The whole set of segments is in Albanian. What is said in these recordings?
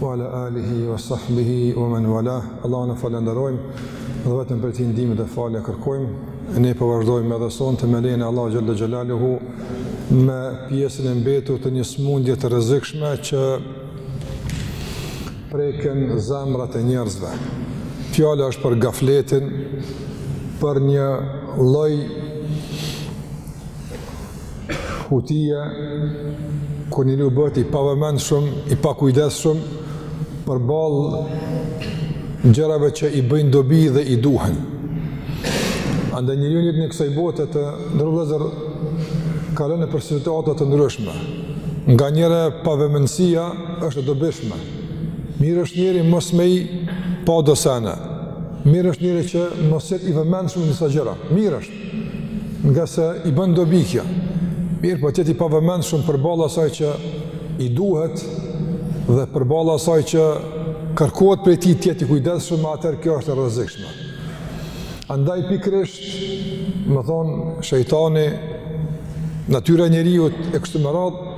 Wa ala alihi wa sahbihi wa man wala. Allahun e falënderojmë dhe vetëm prej tij ndihmë dhe falje kërkojmë. Ne po vazhdojmë edhe sonte me lejen e Allahut xhalla xhelaluhu me pjesën e mbetur të një smundje të rrezikshme që preken zemrat e njerëzve. Fjala është për gafletin, për një lloj hutie, kur njeriu bëhet i pavëmendshëm, i pakujdesshëm, përballë gjërave që i bëjnë dobi dhe i duhen. Andaj njeriu në jetën e kësaj bote, të nderuar vëllezër, kalon nëpër situata të ndryshme. Nganjëherë pavëmendësia është e dobishme. Mirë është njeriu mos me i pa do sene. Mirë është njeriu që mos jetë i vëmendshëm në disa gjëra. Mirë është. Ngase i bën dobi kjo. Mirëpo të jetë i pavëmendshëm përballë asaj që i duhet dhe përballë asaj që kërkohet prej tij të jetë i kujdesshëm, atëherë kjo është e rrezikshme. Andaj pikërisht, domethënë, shejtani, natyra e njeriut e kështu me radhë,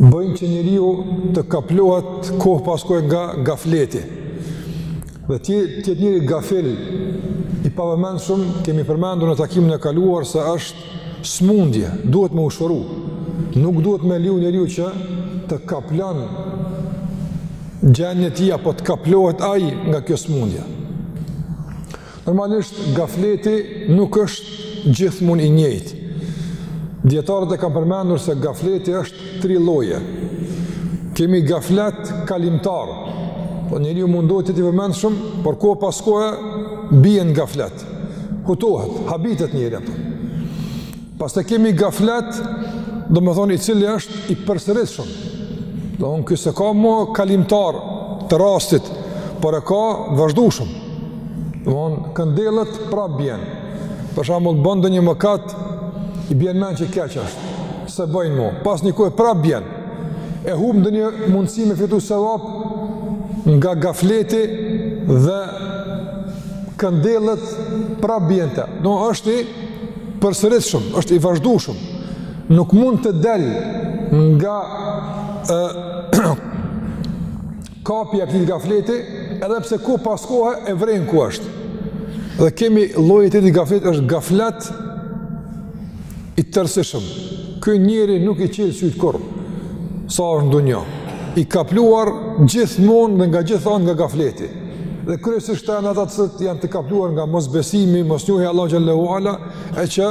bëjnë që njeriu të kaplohet kohë pas kohë nga gafleti. Dhe të jetë njeriu gafil, i pavëmendshëm, kemi përmendur në takimin e kaluar se është smundje, duhet me u shëru, nuk duhet me leju njeriu që të kaplon qenien e tij, apo të kaplohet ai nga kjo smundje. Normalisht, gafleti nuk është gjithmonë i njëjtë. Dijetarët e kanë përmendur se gafleti është tri lloje. Kemi gaflet kalimtar. Po njeriu mundohet të jetë i vëmendshëm, por kohë pas kohë bie në gaflet. Hutohet, habitet njeriu ato. Pastaj kemi gaflet, domethënë i cili është i përsëritshëm. Domethënë ky s'e ka më kalimtar të rastit, por e ka vazhdueshëm. Domethënë këndellet, prap bjen. Për shambull, bën ndonjë mëkat, i bjen n'men që keq është. S'e bën mo. Pas një kohë prap bjen. E humb ndonjë mundësi me fitu sevap nga gafleti dhe këndellet prap bjen n'të. Domethënë është i përsëritshëm, është i vazhdueshëm. Nuk mund të del nga ë Kapja e këtij gafleti, edhe pse kohë pas kohe e vren ku është. Dhe kemi lloji i tretë i gafletit është gaflet i tërësishëm. Ky njeri nuk i çel sytë kurrë, sa është në dunja. I kapluar gjithmonë dhe nga gjitha anët nga gafleti. Dhe kryesisht janë ata të cilët janë të kapluar nga mosbesimi, mosnjohja e Allahut xhelle ue ala, e që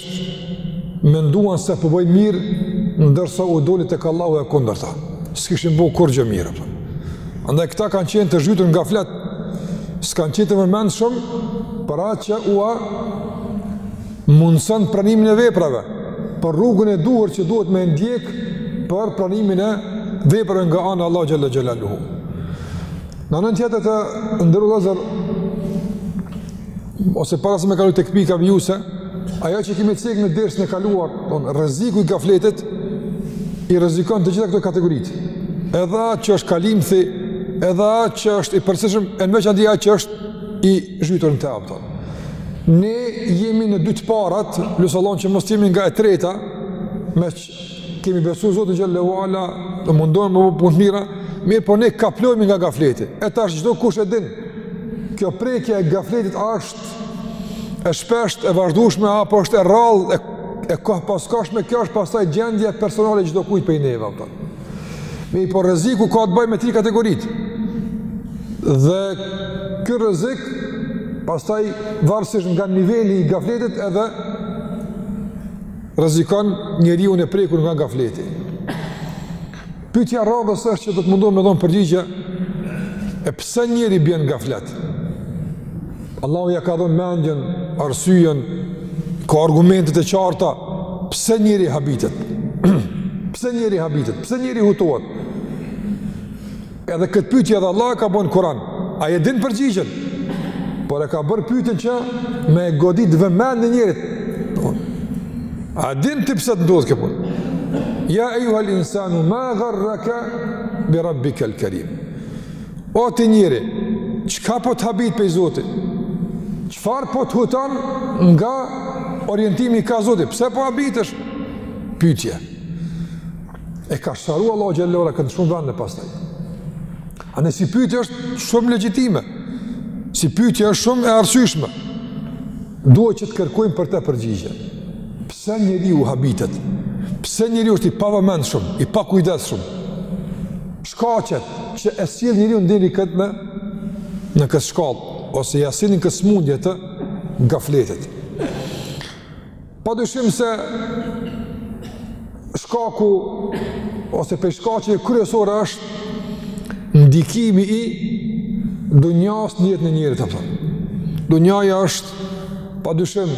menduan se po bëjnë mirë ndërsa u doli tek Allahu e kundërta. S'kishin bo kurrgjo mirë. Andaj këta kanë qenë të zhytur në gaflet. S'kan qenë të vëmendshëm për atë që ua mundson pranimin e veprave, për rrugën e duhur që duhet me ndjek për pranimin e veprave nga ana Allahu xhalla xhelaluhu. Në anën tjetër të nderuar vëllezër ose para se me kalu tek pika vijuse, ajo që kemi cek në dersin e kaluar, don rreziku i gafletit i rrezikon të gjitha këto kategori. Edhe atë që është kalimthi, edhe atë që është i përsëritshëm, e në veçanti atë që është i zhytur në të, apo. Ne jemi në dy të parat, lus Allahun që mos t'jemi nga e treta, me Kemi besu Zotin xhele ve ala, mundohemi me punë t'mira, mirëpo ne kaplohemi nga gafleti. E tash çdokush e din, kjo prekje e gafletit është e shpesht, e vazhdushme, apo është e rrall, e, e kohëpaskohshme, kjo është pastaj gjendje personale e çdokujt prej neve. Apo. Mirëpo rreziku ka të bëj me tri kategorit. Dhe ky rrezik, pastaj varësisht nga niveli i gafletit edhe rrezikon njeriun e prekur nga gafleti. Pyetja e radhës është që do të mundohem të dhon përgjigje pse njeri bjen n'gaflet. Allahu ja ka dhënë mendjen, arsyen, ka argumentet e qarta pse njeri habitet. pse njeri habitet? Pse njeri hutohet? Edhe këtë pyetje edhe Allahu e ka bo n'Kur'an. Ai e din përgjigjen. Por e ka bërë pyetjen që me e godit vëmendjen e njerit. A din ti pse të ndodh kjo punë? Ja e juhal insanu ma gharraka bi rabbika al karim. O ti njeri, çka po të habit pej Zotit? Çfarë po të huton nga orientimi kah Zoti? Pse po habitesh? Pyetje. E ka shtru Allahu xhele ve ala këtë n'shumë vende pastaj. A ne si pytje është shumë legjitime, si pytje është shumë e arsyshme, duhet që të kërkojmë për te përgjigje. Pse njeriu habitet? Pse njeriu është i pavëmendshëm, i pakujdesshëm? Shkaqet që e sjellin njeriun deri te kjo në, në këtë shkallë, ose ia sjellin këtë smundje të gafletit. Pa dyshim se shkaku ose prej shkaqeve kryesore është ndikimi i dunjas në jetën e njerit apo. Dunjaja është pa dyshim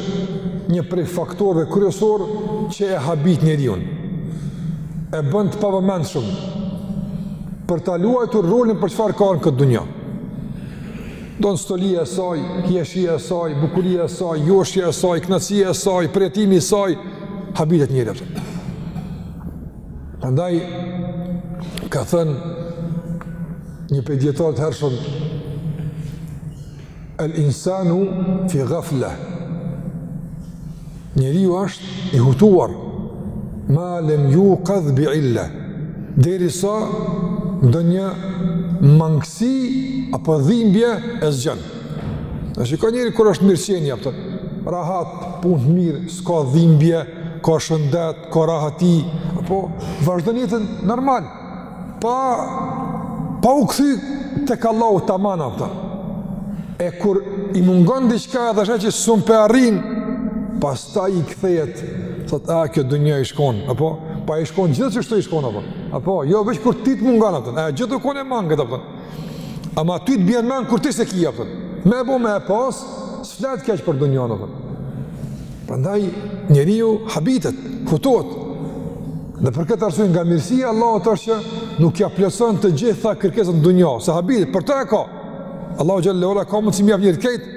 një prej faktorëve kryesor që e habit njeriun. E bën të pavëmendshëm për ta luajtur rolin për çfarë ka ardh në këtë dunja. Don stolia e saj, hijeshia e saj, bukuria e saj, joshja e saj, knaqsia e saj, përjetimi i saj, habitet njeri, a kupton. Prandaj, ka thënë një prej dijetarëve të hershëm, el insanu fi gafle, Njeriu është i hutuar ma lem ju kadh bi illa deri sa ndonjë mangësi apo dhimbje e zgjon. Nëse ka njeri kur është mirëqenie, a kupton, rahat, punë të mirë, s'ka dhimbje, ka shëndet, ka rahati, apo vazhdon jetën normal. pa pa u kthy tek Allahu tamam, a kupton. E kur i mungon diçka edhe sheh që s'un po e arrin, pastaj i kthehet, thot a kjo dunja i shkon, apo pa i shkon gjithçka i shkon apo. Apo jo veç kur ty të mungon, a kupton, gjith dukën e mangët, a kupton. Ama ty të bjen n'mend kur ti s'e ki, a kupton. Me bo me e pas, s'flet keq për dunjon, a kupton. Prandaj njeriu habitet, hutohet Dhe për këtë arsye nga mirësia e Allahut është që nuk ia plotëson të gjitha kërkesat e dunjos. Se habitet, përtëri ka. Allahu xhelle ue ala ka mundësi me i jap njerit krejt.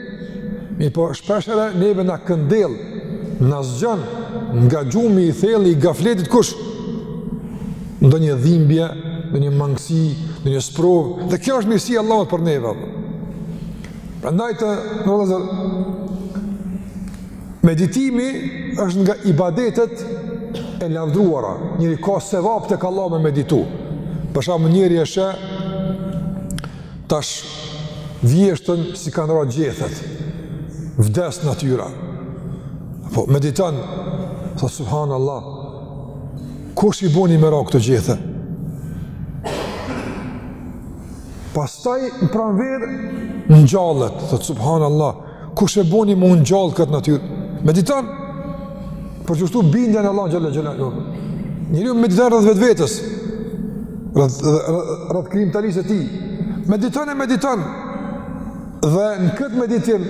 Mirëpo shpeshherë neve na këndell, na zgjon nga gjumi i thellë i gafletit kush ndonjë dhimbje, ndonjë mangësi, ndonjë sprovë, dhe kjo është mirësia e Allahut për neve. Prandaj të, domethënë, Meditimi është nga ibadetet e lavdruara. Njeri ka sevap tek Allahu me meditu. Për shembull njeri e sheh tash vjeshtën si kanë ra gjethet. Vdes natyra. Po, mediton, thot subhanallah, kush i boni me ra këto gjethe? Pastaj, në pranverë, ngjallet, thot subhanallah, Kush e boni m'u ngjall këtë natyrë? Mediton, për me ju shtu bindja në Allahun xhelle ue ala. Njeriu mediton rreth vetvetes, rreth krijimtarisë e tij. Mediton e mediton, dhe në këtë meditim,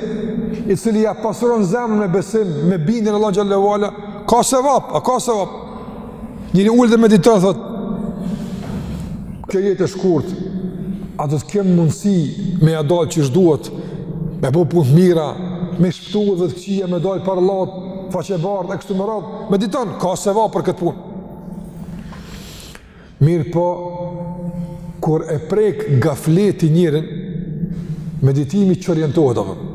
i cili ja pasuron zemrën me besim, me bindje në Allahun xhelle ue ala, ka sevap, a ka sevap? Njeri ulet dhe mediton, thot, kjo jetë e shkurt, a do të kem mundësi me ja dalë qysh duhet, me bo punë të mira, me shpëtu prej të kqijave, me dalë para Allahut faqebardhë, e kështu me radhë, mediton, ka sevap për këtë punë. Mirëpo, kur e prek gafleti njerin, meditimi çorientohet, apëm.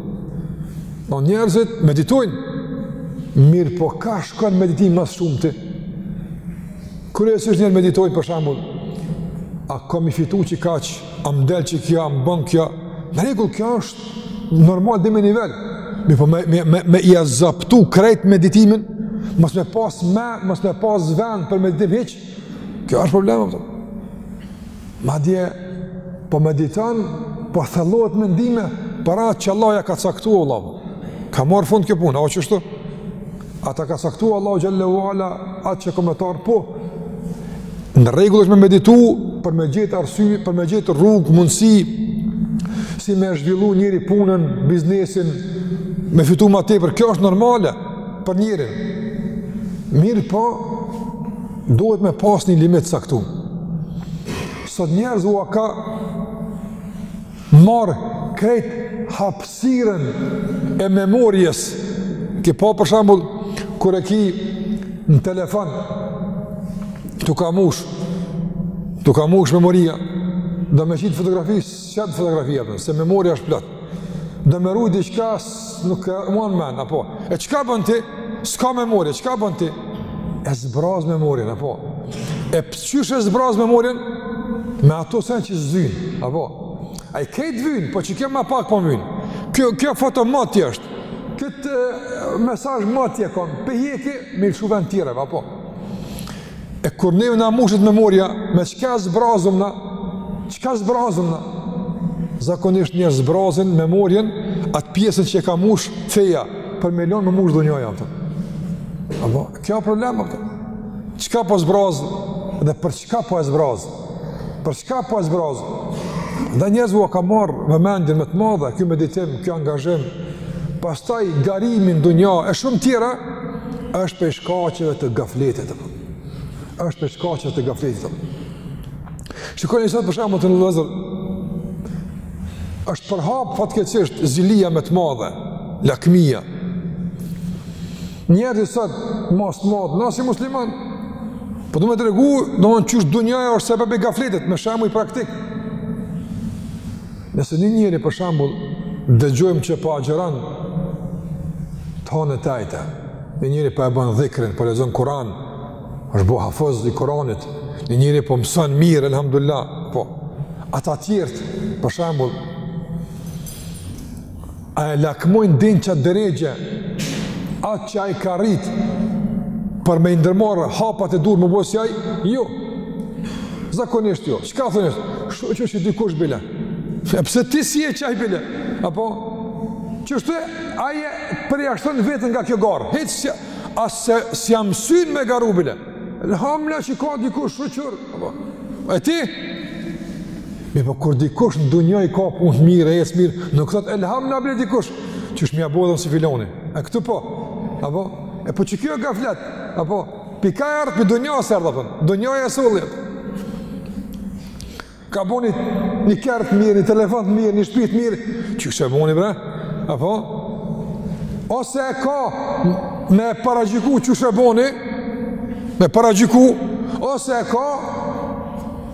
Njerëzit meditojnë, mirëpo ka shkon meditim ma së shumti. Kryesisht njerëz meditojnë për shembull, a kom me fitu qekaq, a m'del qekjo, a m'bon kjo, në rregull kjo është normal deri ni nivel, mirëpo me, me, me, me ia zaptu krejt meditimin, mos me pas me, mos me pas vend për meditim hiç, kjo është problem, a kupton. Madje, po mediton, po thellohet n'mendime, për atë që Allahu ja ka caktu, Allahu. Ka marrë fund kjo punë, a o qështu? A ta ka caktu Allahu Teala atë që ke me marr, po. Në rregull është me meditu, për me gjetë arsye, për me gjetë rrugë, mundësi, si me zhvillu njeri punën, biznesin, me fitu ma tepër, kjo është normale për njerin. Mirëpo, Duhet me pas një limit t'caktu. Sot njerëzve ua ka marrë krejt hapsiren e memorjes. Si po për shambull, kur e ki në telefon, t'u ka mush, t'u ka mush memoria, do me qitë fotografi, S'e fotografon, se memoria është plot. Do me rujt diçka nuk ka ven ma, apo. E çka bën ti? S'ka memorie, çka bën ti? E zbraz memorien apo. E qysh e zbraz memorien me ato sen që zyn, apo. Ani krejt t'vyjn, po çikë ma pak po vyjn. Kjo kjo foto moti është. Këtë mesazh moti e kom. Pe hjek me shti n'ven tjera, apo. E kur neve na mushet memorja, me çka e zbrazim na? Çka zbrazim na? Zakonisht njerëz zbrazin memorjen atë pjesën që e ka mush feja, për me lon me mush dunjaja. A kupton, kjo problem, apo? Çka po zbraz dhe për çka po e zbraz? Për çka po e zbraz? Dhe njerëzve ua ka marrë vëmendjen me të madhe, ky meditim, ky angazhim, pastaj garimi n'dunja e shumë tjera, është prej shkaqeve të gafletit. Është prej shkaqeve të gafletit. Shikoni sot për shembull vëllezër. Është përhap fatkeqësisht zilia me të madhe, lakmia. Njerëzit sot të marrim na si musliman. Po du me tregu, domethënë qysh dunjaja osht sebebi i gafletit me shembuj praktik. Nëse një njeri për shembull dëgjojmë që po agjëron t'honë t'ejte. Një njeri po e bën dhikrin, po lexon Kur'an, është bo hafëz i Kur'anit. Një njeri po mëson mirë, alhamdulillah, po. Ata të tjerë, për shembull, A e lakmojnë deri n'qat derexhe, atë që ai ka arritë, për me i ndërmarrë hapat e duhur me bo si ai? Jo. Zakonisht jo. Çka thonë është? Shyqyr që është dikush bile. E pse ti s'je qaj bile? Apo? Qështu ai e përjashton veten nga kjo garë. Hiç as s'ja msyn me garu bile. Elhamdulillah që ka dikush shyqyr, apo, e ti? Mirëpo kur dikush në dunja i ka punët mirë, i ecë mirë, nuk thot elhamdulillah bre dikush, qysh me ja bo edhe un si filani, e këtu po, apo, e po qikjo gaflet, apo, pi kah ardhë, pi dunjasë ardhë, apo, dunjasë së ulët. Ka bo një, një kerr të mirë, një telefon të mirë, një shpi të mirë, qysh e boni bre, apo? Ose e ka me paragjyku qysh e boni, me paragjyku, ose e ka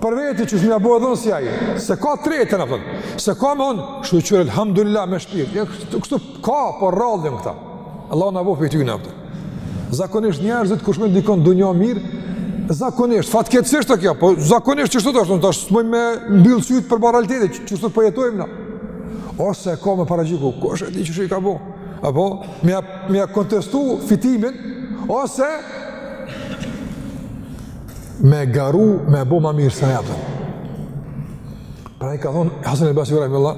për veti qysh me ja bo edhe un si ai, s'e ka tretën, apo? S'e ka me thonë, shyqyr, alhamdulillah, me shpirt, ja, kështu, kështu ka, por rrallë jon këta. Allahu na bëftë prej tyne, apo. Zakonisht njerëzit, kur shohin dikon n'dunja mirë, zakonisht, fatkeqësisht kjo, po zakonisht qështu është, në të është s'mujmë me mbyllë sytë para realitetit, qështu përjetojmë po ne. Ose e ka me paragjyku, kush e di qysh i ka bo? Apo, me ja kontestu fitimin, ose me garu, me bo ma mirë se ai, a kupton. Prandaj ka thonë, Hasan el-Basriu rahimehullah,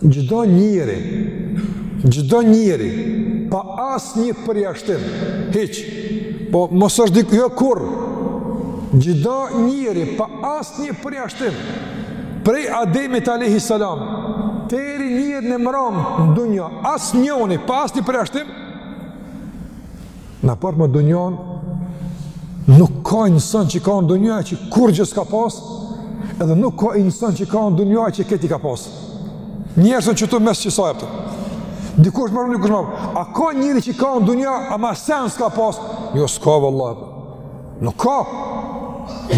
Çdo njeri, çdo njeri, pa asnjë përjashtim, hiç, po mos është dikush, jo kurrë, çdo njeri, pa asnjë përjashtim, prej Ademit alejhi selam, teri n'njerin e mramë, n'dunja, asnjoni, pa asnjë përjashtim, Në raport me dunjan, nuk ka insan që ka në dunja e që kurgjë s'ka pas, edhe nuk ka insan që ka në dunja e që krejt i ka pas. Njerëzit jon qëtu mes qësaj, apo. Dikush më rëmë, dikush më rëmë. A ka njeri që ka në dunja, ama sen s'ka pas? Jo, s'ka vallahi. Nuk ka.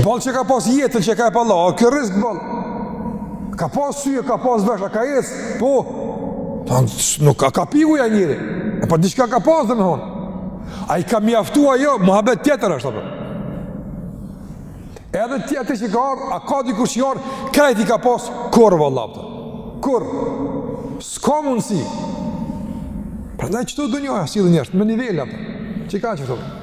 Boll që ka pas jetën që ja ka fal Allahu, a kjo rizk boll. Ka pas sy, ka pas veshë, ka ecë, po. Ta, nuk ka, ka pi ujë njeri. E po diçka ka pas dhe me honë. A i ka mjaftu a jo, muhabet tjetër është, apo. Edhe tjetra që ka ardhë, a ka dikush që jarë, krejt i ka pas kurrë, vallahi, të. Kurrë. S'ka mundësi. Prandaj qështu dunjaja, si dhe njështë, me nivele, apo. Çka qëtu?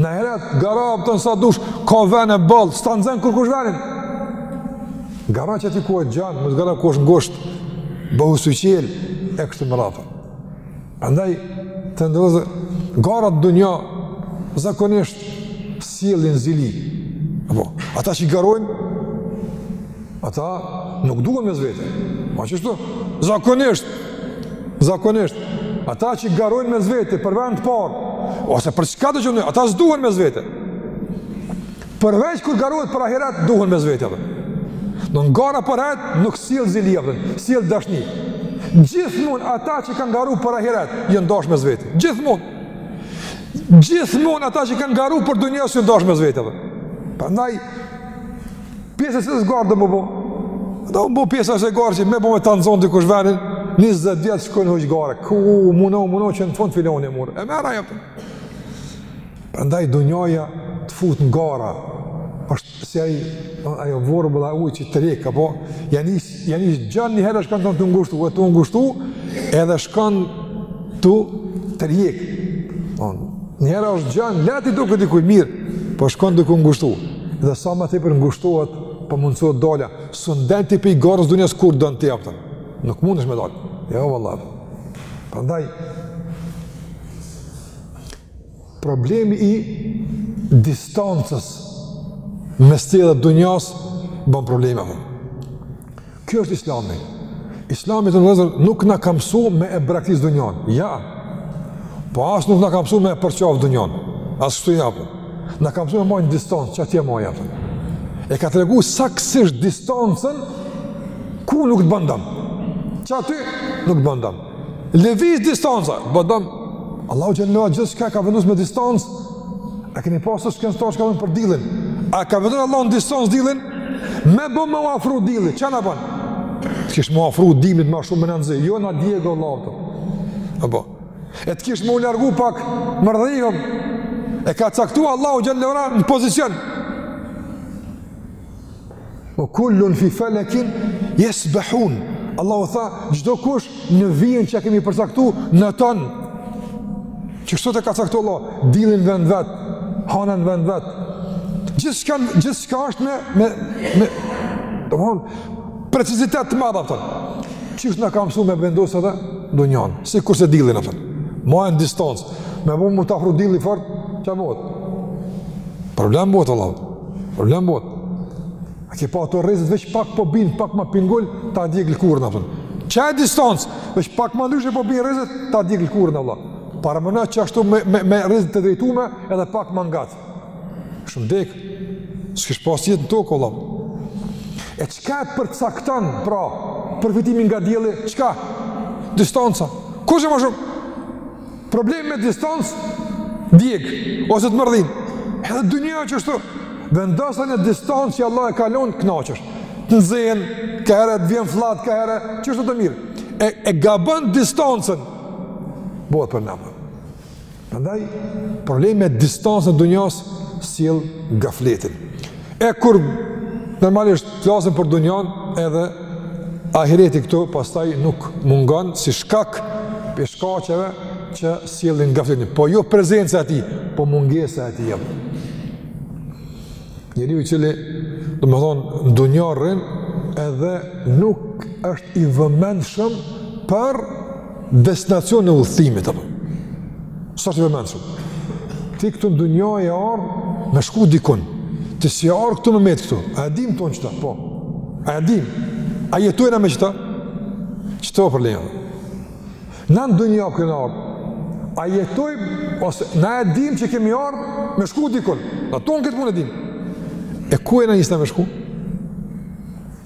N'ahiret, garo a kupton sa dush, ka ven boll, s'ta nxen kurkush venin. Garo qaty ku është gjanë, mos garo ku është ngusht, bëhu syçelë, e kështu me radhë. Andaj, të nderuar, garat n'dunja, zakonisht, sjellin zili. Apo, ata që i garojnë, Ata nuk duhen mes vete. A qashtu, zakonisht, zakonisht, ata që garojnë mes vete për vend të parë, ose për çkado qoftë, ata s'duhen mes vete. Përveç kur garohet për ahiret, duhen mes vete. Në në gara për ahiret, nuk sjell zili, sjell dashni. Gjithmon ata që kanë garu për ahiret, janë dash mes vete. Gjithmon. Gjithmon ata që kanë garu për dunja, s'janë dash mes vete. Prandaj, Pjesë e cilës garë do me u bo. Do me u bo pjesë e asaj gare që me bo me ta nxon dikush venin. 20 vjet shkojnë huq gare. Ku munohu munohu qe në fund filani e mur. E merr ajo. Prandaj dunjaja të fut në gara. Është si ai ajo vorbulla e ujit që të tërhek apo ja nis Ja nis gjanë një herë shkon tu u ngushtu, e tu u ngushtu, edhe shkon tu të tërhjek. Një herë është gjanë, leht i duket dikuj mirë, po shkon tu u ngushtu. Dhe sa më tepër ngushtohet, pamundësohet dalja. S'un del ti pej garës dunjas kur don ti, a kupton. Nuk mundesh me dalë. Jo, valla. Prandaj, Problemi i distancës me stolitë e dunjas bën probleme më. Kjo është islami. Islami, vllezër, nuk na ka msu me e braktis dunjan. Ja, po as nuk na ka msu me e përqaf dunjan. As kështu ja. Po na ka msu me majt në distancë, qatje maje, a kupton. E ka tregu saktësisht distancën ku nuk të ban dam. Qaty nuk të ban dam. Lëviz distanca, ban dam. Allahu xhel-le ve ala gjithçka ka vendos me distancë. A keni pa se shkenctarët çka thonë për dillin? A ka vendos Allahu në distancë dillin? Me bo me u afru dilli, çka na ban? Të kish me u afru dilli ma shumë me na nxe, jo na djeg, vallahi. Apo. E të kish me u largu pak mërdhihem. E ka caktu Allahu xhel-le ve ala në pozicion. Ve kullun fi felekin, jesbehun. Allahu tha, çdokush në vijën që kemi përcaktu, noton. Që kështu të ka caktu Allah, dillin n'vend t'vet, hanën n'vend t'vet. Gjithçka, gjithçka është me, me, me, domethon, precizitet të madh, a kupton. Që kështu na ka mësu me vendos edhe dunjan, sikurse dillin, a kupton. Maje në distancë, me bo me t'u afru dilli fort, çka bëhet? Problem bëhet, valla. Problem bot. A ke pa ato rrezet veç pak po bin, pak më pingul, ta djeg lkurën apo. Qajo distancë, veç pak më ndryshe po bin rrezet, ta djeg lkurën valla. Paramenone qashtu me me me rrezet të drejtume edhe pak më ngat. Kishim dek. S'kish pas jetë në tokë valla. E çka e përcakton pra përfitimin nga dielli? Çka? Distanca. Kush e më shumë? Problemi me distancë, djeg, ose të mërdhin. Edhe dunjaja qështu, vendose në distancë që Allahu e kalon, kënaqesh. Të nxen, ka herë, të vjen fllad, ka herë, qështu të mirë. E, e gabon distancën, bëhet për nam. Prandaj, problemi me distancë e dunjas, sjell gafletin. E kur normalisht flasim për dunjan edhe ahireti, këtu pastaj nuk mungon si shkak pi shkaqeve që sjellin gafletin. Po jo prezenca e tij, po mungesa e tij. Njeri i cili domethënë n'dunja rrin edhe nuk është i vëmendshëm për destinacionin e udhëtimit apo. Sa është i vëmendshëm. Ti këtu në dunja ke ardh me shku dikun. Ti s'ke ardh këtu me met këtu. A e dim tonë qëta? Po. A e dim? A jetojna me qëta? Çto për lejon? Në dunja kena ardh? A jetojmë ose na e dim që kemi ardh me shku dikun. Na tonë këtë punë e dim. E ku jena nis me shku?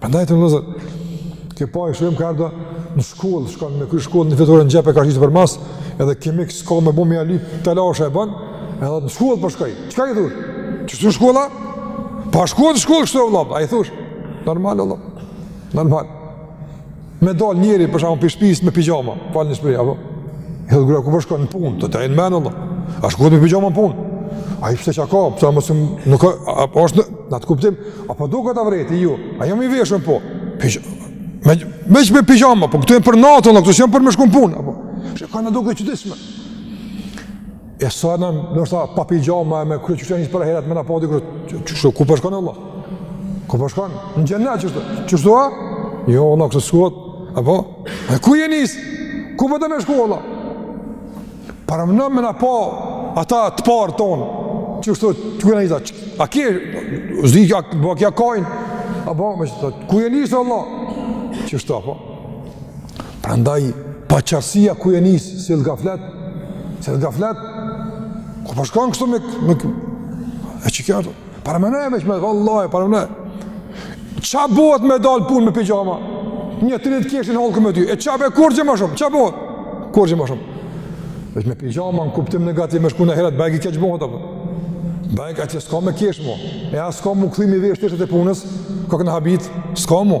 Prandaj të ndozë. Ke pa shumë, ka ardh në shkollë, shkon me kry shkollë një fletore n'xhep e ka shti përmas, edhe kimik s'ka me veti ali telashe e bën, edhe n'shkollë po shkoj. Çka i thush? Qështu n'shkollë a? Po shkon në shkollë kështu vëlla, a i thush. Normal vëlla. Normal. Me dal njeri për shembull prej shtëpisë me pijama, falni shprehja apo. I thotë gruaja ku po shkon në punë, thotë, a je n'mend vëlla. A shkon me pijama në punë? Ai pse çka ka, pse mos nuk ka, apo është në atë kuptim, apo duke të vrejti ju. A jam i veshur po? Po me me me pijama, po këtu janë për natën, këtu janë për me shku n'punë apo. Çka na duket e çuditshme. E sa jena nis na pa pijama e me kry qështu nis për ahiret me në pati kry qështu, ku po shkon po vëlla? Ku po shkon? Po në xhennet qështu? Qështu a? Jo, vëlla, kështu s'shkohet. A po? E ku je nis? Ku po don po me shku vëlla? Paramendo me na pa ata të parë tonë. Qështu, thotë, ku jeni nis? A kje? Zdi kja, bo kja kajnë? A po? Me qëto ku je nis vëlla? Qështu po? Prandaj, paqartësia ku je nis, sjell gaflet, sjell gaflet, ku po shkon po kështu me, me, e kështu, paramendoje veç me, vallahi, paramendoje, qa bëhet me dalë n'punë me pijama, ni qetër keshin hallku me ty, e qa bëhet, kurgjë më shumë, qa bëhet, kurgjë më shumë, veç me pijama në kuptim negativ, me shku në ahiret, bëhet i keqë bëhet, apë, bëhet atje, s'ka me keshë mo, e a s'ka mo kthehu vishi teshat e punës, kokna habit, s'ka mo,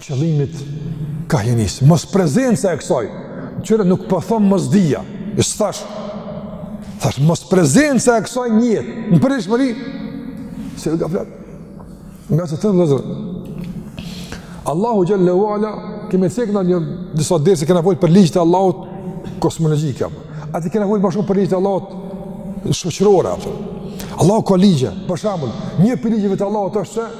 qëllimit kah je nis, mos prezenca e kësaj, kqyre nuk po thomë mosdija, s'thash, thash mos prezenca e kësaj në jetë, në përditshmëri, është gaflet, ngase vëllezër, Allahu Xhel-le ue ala, kemi cek në disa derse kena folë për ligjet e Allahut kosmologjike, aty kena folë ma shumë për ligjet e Allahut shoqërore, Allahu ka ligje, për shembull, një prej ligjeve të Allahut është se,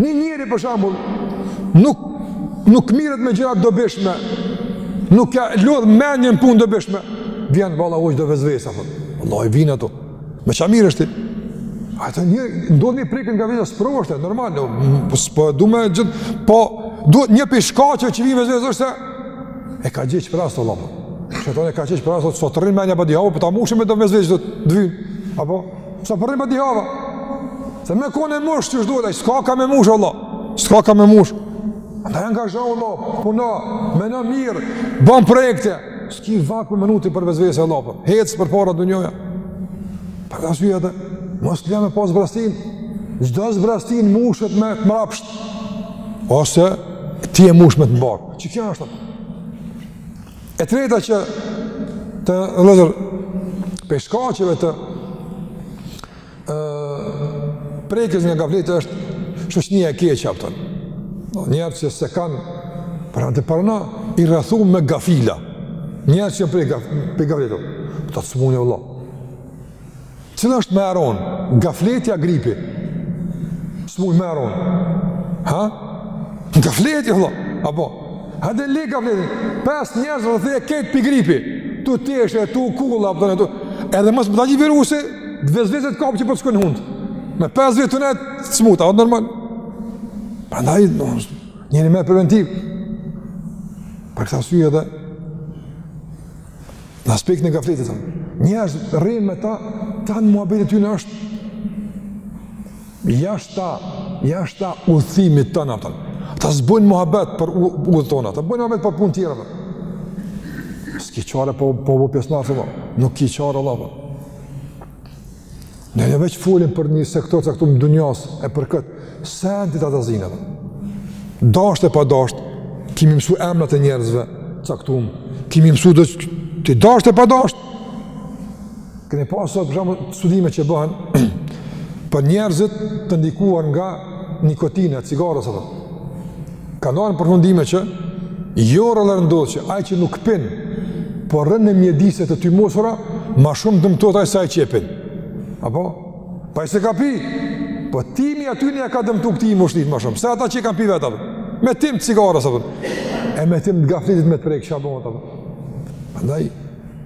Një njeri për shembull nuk nuk mirret me gjëra të dobishme, nuk ja lodh mendjen punë të dobishme, vjen vallahi do vesvesa apo. Wallahi vin ato. Me çfarë mirresh ti? A të një, ndodhë me u prek nga vesvesa, sprovë është, normal, jo, po s'po du me gjithë, po, edhe një prej shkaqeve që vinë vesvesa, është se, e ka gjet zbrazët vlla, shejtani e ka gjet zbrazët, sot rrinë badihava, po ta mush me do vesvese, do të vijnë, apo Sa po rrin badihava? Se me kone mush qysh duhet, ai s'ka ka me mush, vlla. S'ka ka me mush. Andaj angazhohu, vlla, puno, meno mirë, banë projekte. S'ki vakt me menu ti për vesvese, vlla. Hec përpara dunjaja. Për këtë arsye, mos të lemë zbrasti. Çdo zbrasti mushet me të mrapsht. Ose, ti e mush me të mbarë. Qikjo është, vlla? E treta o vëllezër prej shkaqeve të ë prekjes nga gafleti është shoqënia e keqe a kupton. Do njerëz që se kanë para të parona i rrethuar me gafila. Njerëz që prej gaf, prej gafletit. Po të smunë vëllai. Cila është ma e rëndë? Gafleti a gripi? Smundje ma e rëndë? Ha? Gafleti, vlla, apo? Hajde le gafletin, pes njerëzë të prekët pi gripi, tu teshë, tu kulla, për në tu, edhe mësë më da një virusi, dhe vesveset kap që për po të shkojnë hundë, me pes vetë tu nejt, të smutë, a o normal? Prandaj, njeri merr preventivë, për këtë arsye edhe, Në aspektin e gafletit. Njerëz rrinë me ta, tanë muhabeti i tyne është. Jashta, jashta udhëzimit tonë. Ta s'bojnë muhabet për udhë tona, ta bojnë muhabet për pun tjera. S'ki qare po, po, po pjesmarë, nuk ki qare, vlla, po. Ne në veç folim për një sektor të caktum dunjas e për këtë, sen të të të zinëve. Dasht e pa dasht, ki mi mësu emnat e njerëzve të caktum, ki mi mësu edhe ti dasht e pa dasht. Kemi pas për shembull studime që bëhen për njerëzit të ndikuar nga nikotina e cigares, ato. Ka ndonë përfundime që, jo rrallëherë ndodh që, aj që nuk pin, po rrin në mjedise të tymosura, ma shumë dëmtot aj se aj që e pin. Apo? Po aj s'e ka pi, po timi i atyne ja ka dëmtu këtij mushknit ma shumë, se ata që e kanë pi vetë, apo? me tim të cigarës, apo? e me tim të gafletit me të prekë, që a bëmë, apo? Andaj,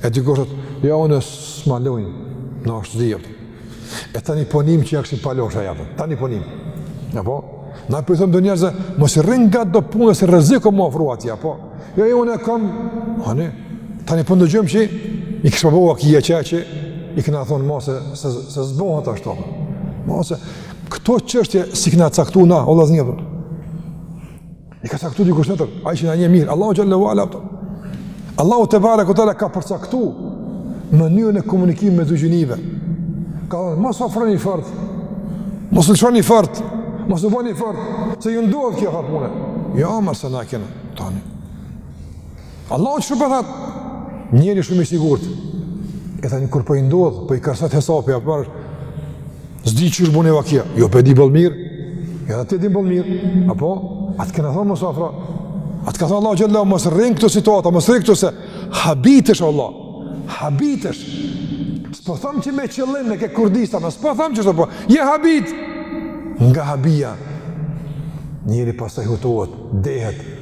E dy kërë thotë, ja jo, unë smalojnë, në është dhjetë. E tani po njim që ja këshin palosha ja, tani po njim. Ja po? Na po i thëmë do njerëzë, mos i rrini ngat do punëve, se rrezik mu ofru atje, apo? Ja jo, jo, unë e kam, anë, tani po ndëgjojmë që i kështë përboha kje që që i kena thonë ma se, se, se s'bohet ashtu. Ma se, këto çështje s'i kena caktu na, o vllazni, I ka caktu dikush tjetër, ai që na njeh mirë, Allahu xhel-le ue ala, Allahu tebareke ue teala ka përcaktu mënyrën e komunikimit mes dy gjinive. Ka thonë, mos ofroni fort, mos lëshoni fort, mos u boni fort, se ju ndodh kjo far pune. Ja, jo, more se na kena, tani. Allahu që shupë e thatë, njeri shumë i sigurt, e tani, kur po i ndodh, po i kërset hesapi, apo, s'di qysh u bo vakia, jo po di boll mirë, edhe ti di boll mirë, apo, atë kena thonë mos afro, atë ka thonë Allah xhel-le, mos rri në këto situata, mos rri këtu se, habitesh Allah, habitesh, s'po tham që me qëllim e ke kurdisë ti, as s'po tham që s'po, je habit, nga habia, njeri pastaj hutohet, dehet,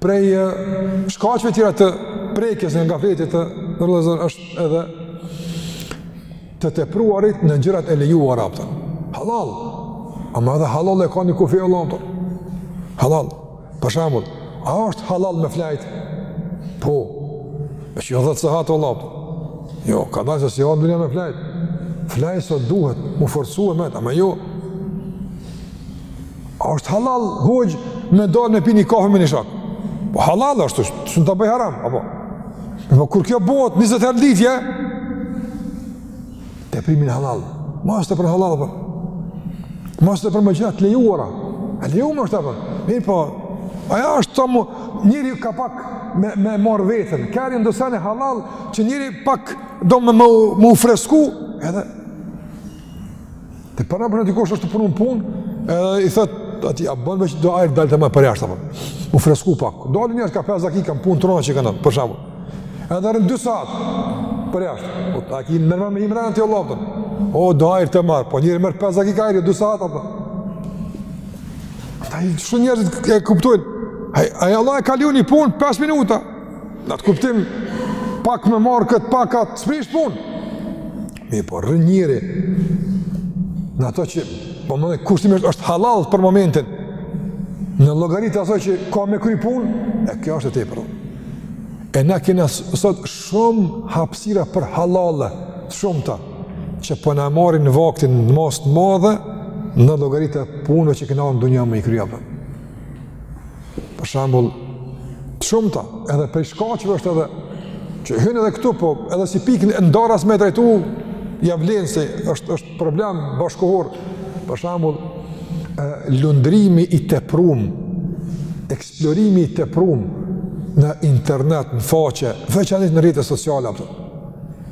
Prej shkaqeve tjera të prekjes nga gafleti të nderuar vëllezër është edhe të tepruarit në gjërat e lejuara apo. Halal. Ama edhe halali e ka një kufi o vlla apo. Halal. Për shembull, a është halal me flajt? Po. Me që jo dhetë sahat o vlla apo. Jo, ka dalë se si halal me flajt. Flajt sa duhet, mu forcu e me, ama jo, A është halal hoxhë me dalë me pi ni kafe me një shok? Po halal është, s'mun ta bëj haram, apo? Mirëpo, kur kjo bëhet, njëzet herë në ditë, teprim në halal, ma është tepër halal, apo? Ma është teprim në gjëra të lejuara, e lejume është të për, mirëpo, ajo është të mu, njeri ka pak me, me marrë veten, ka lënë do sene halal, që njeri pak do me u, me u fresku, edhe Ti paramendo dikush është tu punu në punë, edhe i thotë, do ti a bën veç do ajër dal të marr përjashtë apo. U fresku pak. Dalin njerëz ka 5 dakika në punë trona që kanë për shembull. Edhe rrin 2 sat përjashtë. Po ta ki më më më rënë ti Allahu. O do ajër të marr, po njeri merr 5 dakika ajër 2 sat apo. Ata i shumë njerëz e kuptojnë. Ai ai Allah e ka lënë punë 5 minuta. Na të kuptim pak me marrë kët pak atë s'prish punë. Mirëpo, rri njeri në ato që, po me thon kushtimisht është hallall për momentin, në llogari të asaj që ka me kry punë, e kjo është e tepërt. E na kena sot shumë hapësira për hallalle, të shumta, që po na marrin vaktin në masë të madhe, në llogari të punëve që kena në dunja me i kry apo. Për shembull, të shumta, edhe prej shkaqeve, edhe që hyn edhe këtu po, edhe si pikë ndaras me e trajtu, ja vlen se është është problem bashkëkohor. Për shembull, lundrimi i teprum, eksplorimi i teprum në internet, në faqe, veçanërisht në rrjete sociale apo.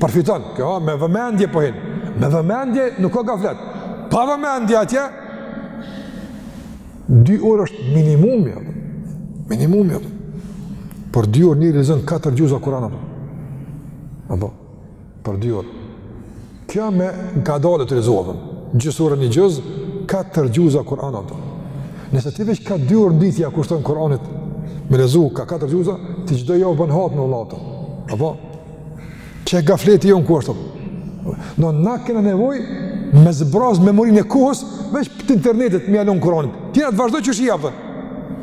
Përfiton, kjo me vëmendje po hin. Me vëmendje nuk ka gaflet. Pa vëmendje atje, dy orë është minimumi. Minimumi. Për dy orë një lexon katër xhuza Kuran. Apo, për dy orë. Kjo me ngadalë të lexon. Gjysë ore një xhuz, katër xhuza Kuran. Apo. Nëse ti veç ka dy orë n'ditë ia kushton Kuranit, me lexu ka katër xhuza, ti çdo javë bën hatme, vëlla. Apo, Qe gafleti jonë ku është. Domethon na kena nevojë me zbraz memorien e kohës veç prej internetit me ia lon Kuranit. Tjerat të vazhdojnë qysh janë apo.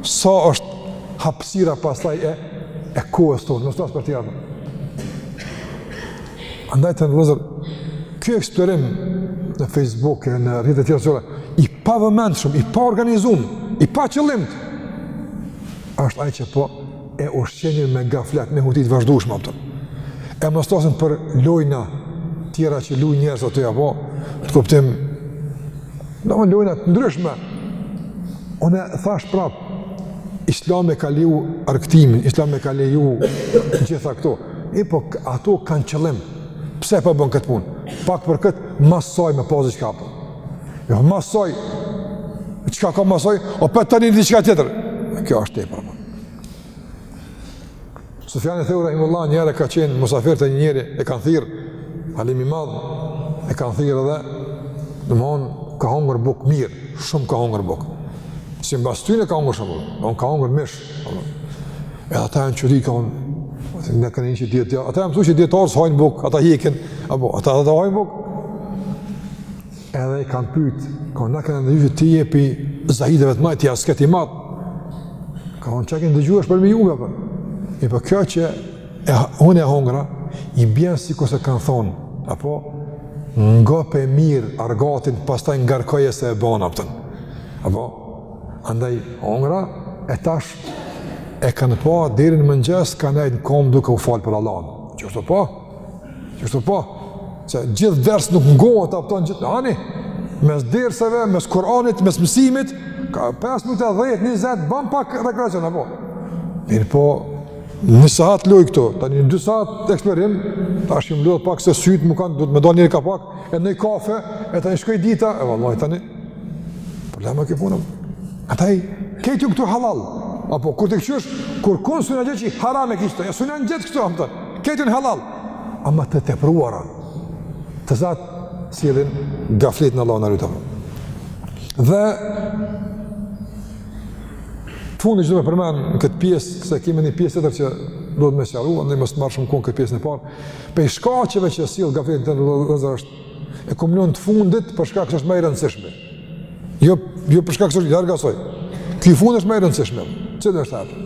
Sa është hapësira pastaj e, e kohës tonë, mos të flas për tjera apo. Andaj të nderuar vëllezër, ky eksplorim në Facebook e në rrjetet tjera të, i pavëmendshëm, i paorganizum, i paqëllimtë, është ai që po e ushqen njerin me gaflet, me huti të vazhdueshme apo. E mos të flasim për lojna tjera që luajnë njerëz aty apo të kuptim. Domethon lojna të ndryshme. Unë thashë prapë Islami ka leju argëtimin, Islami ka leju gjitha këto. E po ato kanë qëllim. Pse po e bën këtë punë? Pak për këtë mësoj me pas diçka apo. Jo mësoj. Çka kam mësoj? O po tani diçka tjetër. Kjo është tepër. Sufjani Theuri rahimehullah njëhere ka qenë musafir te një njeri e kanë thirrë, alim i madh, e kanë thirrë edhe, domethon, ka hongër bukë mirë, shumë ka hongër bukë. Simbas tyne ka hongër shumë, domethon ka hongër mish. Edhe ata janë çudit, ka thonë, na kena një dijetar, ata janë mësu që dijetarët s'hajnë bukë, ata heqin, apo, ata s'hajnë bukë. Edhe i kanë pyt, kanë thonë na kena ndëgjuar ti je pi zahidëve të mëdhaj ti asket i madh. Ka thonë çka keni dëgjuar për mu ju apo? E po kjo që unë e hongra i bjen sikur se kanë thon, apo ngope mirë argatin pastaj ngarkoje se e bon aftën. Apo andaj hongra e tash e kanë pa deri në mëngjes ka ndejt në komb duke u fal për Allahun. Kështu po. Kështu po, se gjithë ders nuk ngohet apo gjithë hani mes dersave, mes Kur'anit, mes mësimit, ka 5 minuta 10, 20, ban pak rekreacion apo. Mirëpo, një saat loj këtu, tani dy saat eksplorim, tash më lodh pak se syt më kanë duhet me dal një kapak, e një kafe, e tani shkoi dita, e vallai tani. Po la më ke punë. Ato i ke ti këtu halal. Apo kur të qysh, kur konsumon gjë që haram e kishte, e sunan gjithë këtu apo. Këto janë halal, ama të tepruara, të zat sjellin gaflet në Allah në rritëm. Dhe të fundit që do me përmend në këtë pjesë, se kemi një pjesë tjetër që duhet me sqaru, e mos me marrë shumë kohë këtë pjesën e parë, pej shkaqeve që sjell gafletin është, e kom lon të fundit për shkak se është ma i rëndësishmi. Jo, jo për shkak se është i larg asaj. Ky i fundit është ma i rëndësishmi. Cili është ai?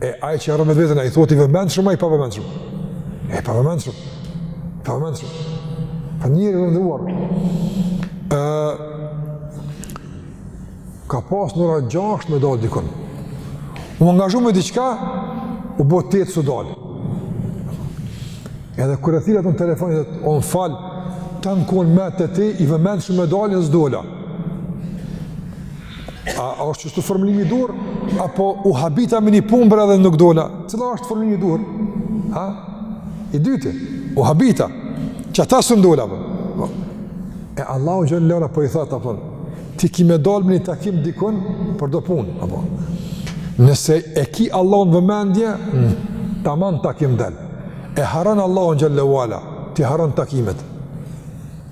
E ai që harron veten a i thuhet i vëmendshëm a i pavëmendshëm. I pavëmendshëm. Pavëmendshëm. Po njeri i hutuar. Ë ka pas në ora gjashtë me dalë dikun. U angazhu me diçka, u bo tetë s'u dal. Edhe kur e thirrën në telefon i tha o më fal, tu u konë me të ti, i vëmendshëm me dalë, e s'dola. A është qështu formulimi i duhur? Apo u habita me një punë bre dhe nuk dola? Cili është formulimi i duhur? Ha? I dyti, u habita, qata s'un dola, apo. Po. E Allahu xhel-le ve ala, po i thotë, apo, ti ki me dalë me një takim dikun, për do punë, apo. Nëse e ki Allahun në vëmendje, tamam në takim del. E harron Allahun xhel-le ve ala, ti i harron takimet.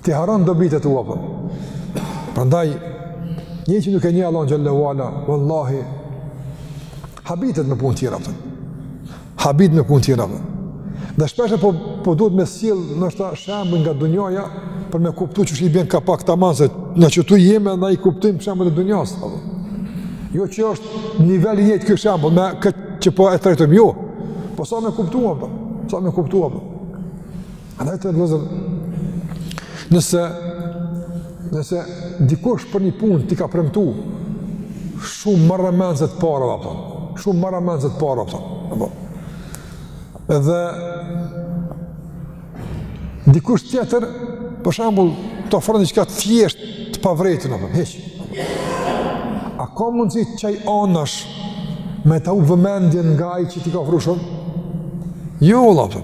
Ti i harron dobitë e tua apo. Prandaj, ai që nuk e njeh Allahun xhel-le ve ala, vallahi, habitet me punë tjera apo. Habitet me punë tjera apo. Dhe shpeshherë po, po duhet me sjell ndoshta shembuj nga dunjoja për me kuptu qysh i bjen ka pak tamam se ne qitu jemi dhe i kuptojmë shembujt e dunjas. Jo që është nivel i njëjtë ky shembull me këtë që po e trajtojmë jo. Po sa me kuptu apo, sa me kuptu apo. Andaj vëllezër, nëse, nëse dikush për një punë t'i ka premtu, shuma marramendëse të parave, shuma marramendëse të parave, dhe dikush tjetër, për shembull, të ofron diçka të thjeshtë të pavërejtur, apo, hiç. A ka mundësi qaj anash me ta hup vëmendjen nga ai që t'i ka ofru shumë? Jo, dhe,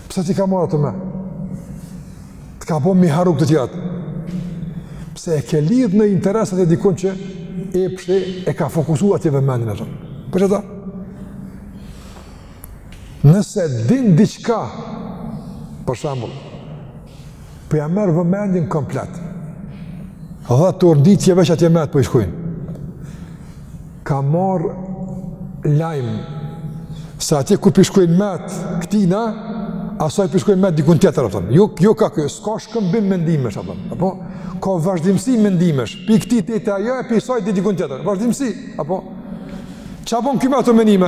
Pse t'i ka marrë atë me? Të ka bo me i harru këto tjerat. Pse e ke lidhë në interesat e dikun që epshi e ka fokusu atje vëmendjen e tërë. Për qata? Nëse din diçka, për shembull, Po ja merr vëmendjen komplet. Dhe tërë ditën veç atje metë po i shkojnë. Ka marrë lajm se atje ku p'i shkojnë metë këtina, asaj p'i shkojnë metë dikun tjetër, a kupton. Jo, jo ka kjo, s'ka shkëmbim mendimesh, a kupton. Apo, ka vazhdimësi mendimesh, pi këtij te ajo e pi saj te dikun tjetër. Vazhdimësi, apo. Ça bon ky me ato menime?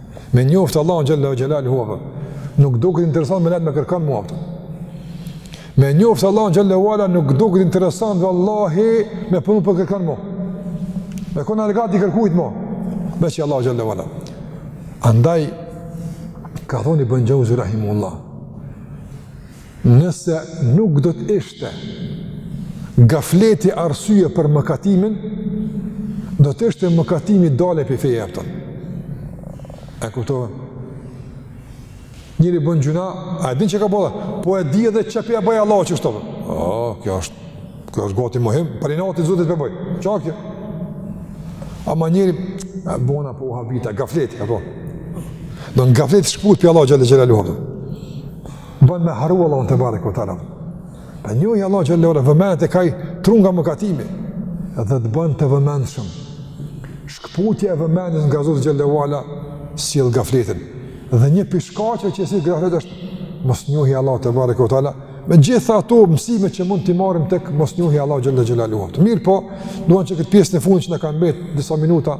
Me njoftë Allahun xhele xhelaluhu, apo. Nuk duket interesant me lajm me kërkon mo, a kupton. Me njoftë Allahun xhele ve ala nuk duket interesant vallahi me punu për kërkan mo. Me kon argat i kërkujt mo, veç Allahut xhele ve ala. Andaj ka thonë Ibn Xheuzi rahimehullah. Nëse nuk do të ishte gafleti arsye për mëkatimin, do të ishte mëkatimi dalje prej feje, a kupton. E kuptoni? Njeri bën gjynah, a e din që ka bo? Po e di edhe që po e bëj Allah që është tëpër. O, kjo është, kjo është gati mohim, për inati Zotit po e bëj. Ça kjo? Ama njeri, e bona po u habita, gafleti, a po. Domethënë gafleti shkëput prej Allahut xhele xhelaluhu. Bën me harru Allahun tebareke ve teala. Pra njohja e Allahut xhele ve ala, vëmendja tek Ai të run nga mëkatimi dhe të bën të vëmendshëm. Shkëputja e vëmendjes nga Zoti xhele ve ala sjell gafletin. Dhe një pi shkaqeve që sjell gaflet është mosnjohja e Allahut tebareke ve teala. Me gjitha ato mësime që mund t'i marrim tek mosnjohja e Allahut xhele ve ala. Mirëpo, dua që këtë pjesën e fundit që na ka mbetë disa minuta,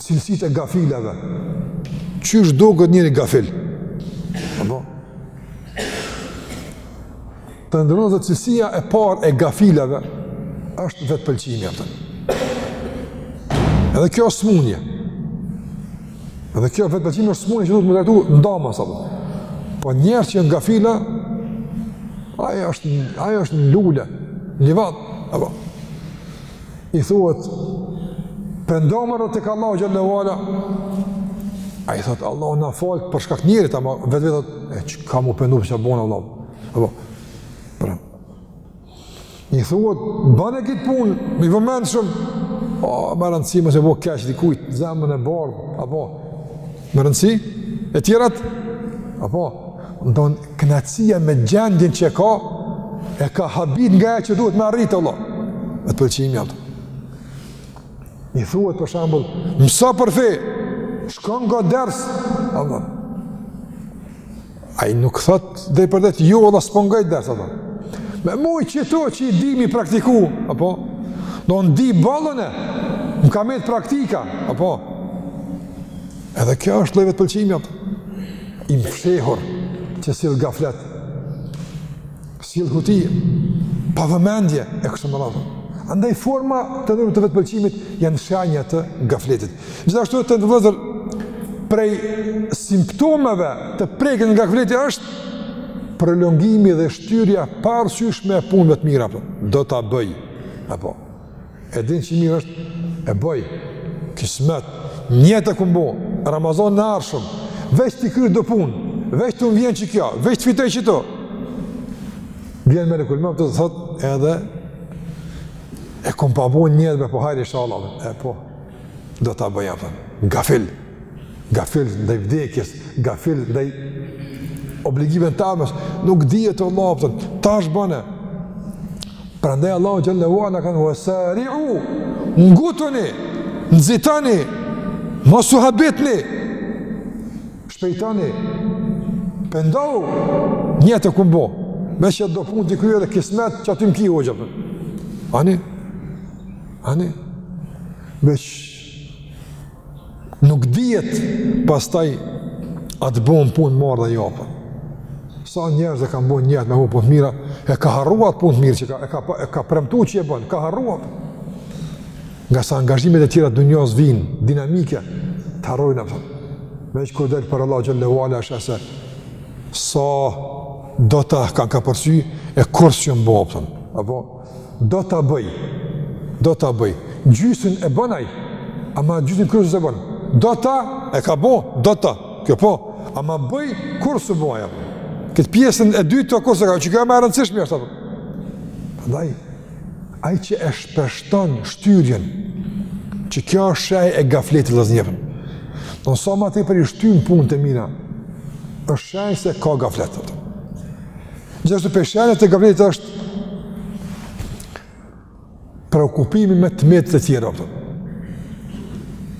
cilësitë e gafilave, qysh duket njeri gafil? Apo? Të nderuar dhe cilësia e parë e gafilave, është vetëpëlqimi, a kupton. Edhe kjo është smunje. Edhe kjo vetëpëlqimi është smunje që duhet m'u trajtu ndamas, a po. Po njerëz që janë gafila, ai është, ai është në lule, në livadh, apo. i thuhet, pendohu more tek Allahu xhele ve ala, ai thotë, Allahu na fal për shkak njërit, ama vetvetes thotë, e çka m'u pendu për çka bona, Allah, a po, pra, i thuhet, bane këtë punë, ma i vëmendshëm, a, me rëndësi mos me i bo keq dikujt, zemrën e bardhë, a po, Me rëndësi, e tjerat, apo, domethënë knaqësia me gjendjen që e ka, e ka habit nga e që duhet me arritë, Allah, vetëpëlqimi, a kupton. I thuhet për shembull, mëso për fe, shko nga ders, a po. Ai nuk thot dersi përdit, jo, vallah s'po ngoj ders, a po. Me mu qito që i di m'i praktiku, apo? Domethënë di boll unë, më ka met praktika, apo? Edhe kjo është lloj vetëpëlqimi, apo? I më fshehur, që sjell gaflet. Sjell huti pa vëmendje e kështu me radhë. Andaj forma të ndryshme të vetëpëlqimit janë shenja të gafletit. Gjithashtu të nderuar vëllezër prej simptomeve të prekjes nga gafleti është prolongimi dhe shtyrja e paarsyeshme e punëve të mira. Apo. Do ta bëj. Apo. E din që mirë është, e bëj, kismet, nijet e kom bo, Ramazanin e ardhshëm, veç t'i kry do punë, veç të m'vjen që kjo, veç të fitoj qito. Vjen melekul-meut e të thot edhe, e kom pas bo nijet me bo hajr inshallah, e po, do ta bëj, a kupton. Gafil, gafil ndaj vdekjes, gafil ndaj obligimeve tashme, nuk dihet vallah, a kupton, tash bone. Prandaj Allahu xhelle ue ala ka thënë ue sariu ngutuni, nxitani, mos u habitni. Shpejtoni. Pendohu, nijet e kom bo. Veç do punë t'i kryj dhe kismet qaty më ki, hoxhë, a kupton. Ani, Ani, veç nuk dihet pastaj a të bon puna mbarë a jo, a kupton. Sa njerëz e kanë bon nijet me bo punë të mira, e ka harruar atë punë të mirë që ka e ka e ka premtuar që e bën, ka harruar. Nga sa angazhimet e tjera dunjos vijnë dinamike, të harrojnë, a kupton. Veç kur del para Allahut xhelle ue ala e sheh se sa do ta ka pas e kurrë s'i ka bo, a kupton. Apo Do ta bëj. Do ta bëj. Gjysmën e bën ai. Ama gjysmën kurrë s'e bën. Do ta e ka bë, do ta. Kjo po. Ama bëj kurrë s'u bo ajo. Këtë pjesën e dytë kurrë s'e ka, që kjo më e rëndësishme është apo. Prandaj ai që e shpeshton shtyrjen që kjo është shenj e gafletit vëllezër. Domethënë sa më tepër i shtyn punët e mira, është shenj se ka gaflet. Gjithashtu prej shenjave të gafletit është preokupimi me të metat e tjerëve.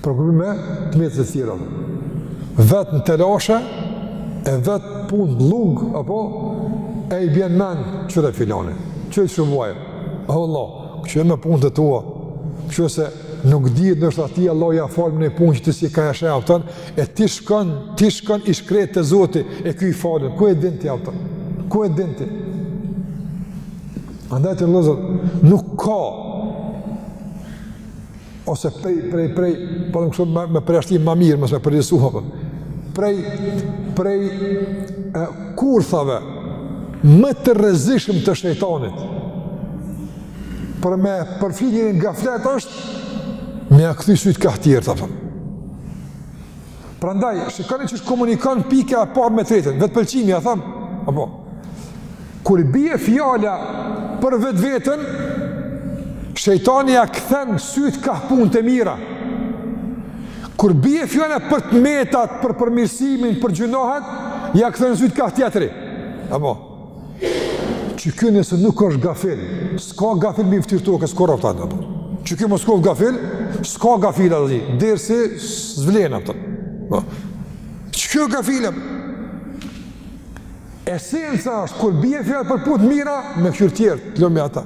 Preokupimi me të metat e tjerëve. Vetë në telashe, e vetë punët llugë, apo, e i bjenë menë, kqyre filani, kqyre që muaj, a vëlla, kqyre me punët e tua, kqyre se nuk dihet ndoshta atij Allahu ja fal me naj punë që ti s'i ke pa, e sheh, E ti shkon, ti shkon i shkret te Zoti, e ky i falën, ku e din ti a kupton? Ku e din ti? Andaj vëllezër, nuk ka, ose prej, prej, prej, po themi kështu me, me përjashtim ma mirë, mos me përgjithësu, apo, prej, prej, e, kurthave, më të rrezikshëm të shejtanit për me përfshi njerin n'gaflet është me ia kthy sytë kah tjerët Prandaj, shikoni qysh komunikon pika e parë me të tretën, vetëpëlqimi, e thamë, apo, kur bie fjala për vetveten, shejtani ia kthen sytë kah punët e mira, kur bie fjala për të metat, për përmirësimin, për gjynahet, ia kthen sytë kah tjetri, apo, Qeky nëse nuk është gafil, s'ka gafil mbi fytyrë t'tokës, kur rafta në përë. Qeky mos koftë gafil, s'ka gafil atë zi, dherë si s'vlenë atë. Po. Qeky gafil? Esenca është, kur bie fjala për punë t'mira, me kqyr tjerët, të lëmë ata.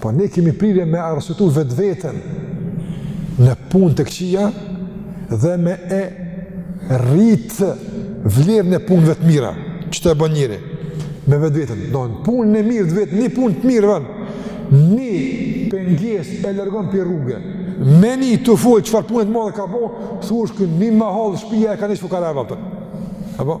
Po ne kemi prirje me arsyetu vetveten në punë të këqija dhe me e rritë vlerën e punëve të mira, qeto e bën njeri me vetveten. Don punën e mirë të veten, një punë të mirë bën, një pengesë e largon prej rruge, me ni tu folë çfarë pune t'madhe ka bo, thua është kënë një mahallë shpia e ka një që fukarave, a kupton. Apo?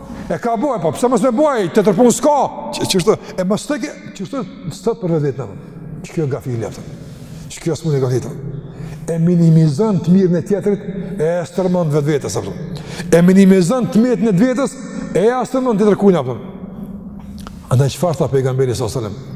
E ka bo, po pse mos me bo ai? Të tërpon s'ka. Çështë, e mos tek, çështë, s'të për vetë apo. Qekjo gafil, a kupton. Qekjo smundje e gafilit. E minimizon të mirën e tjetrit, e stërmadhon të vetvetes apo. E minimizon të metën e vetes, e ja stërmadhon tjetërkujt apo. Andaj çfarë tha pejgamberi sallallahu alajhi wasallam?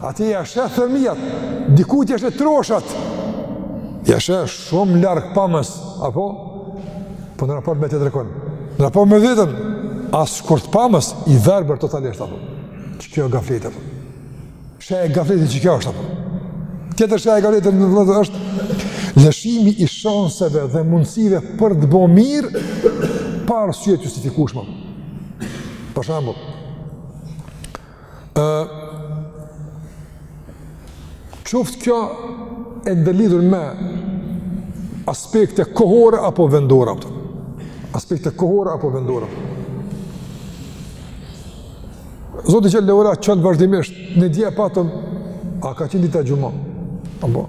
Atij ja sheh thërrmijat, dikujt ja sheh troshat, ja sheh shumë largpamës, apo? Po në raport me tjetërkon, në raport me veten, as shkurtpamës, i verbër totalisht, apo? Qekjo gaflet, apo? Shenjë e gafletit qekjo është, apo? Tjetër shenjë e gafletit vëllezër është, lëshimi i shanseve dhe mundësive për të bo mirë, pa arsye të justifikushme. Për shembull, Ë Qoftë kjo e ndërlidhur me aspekte kohore apo vendore apo aspekte kohore apo vendore. Zoti që Leora çon vazhdimisht ne, dje e patëm a ka qenë dita e xhuma. Apo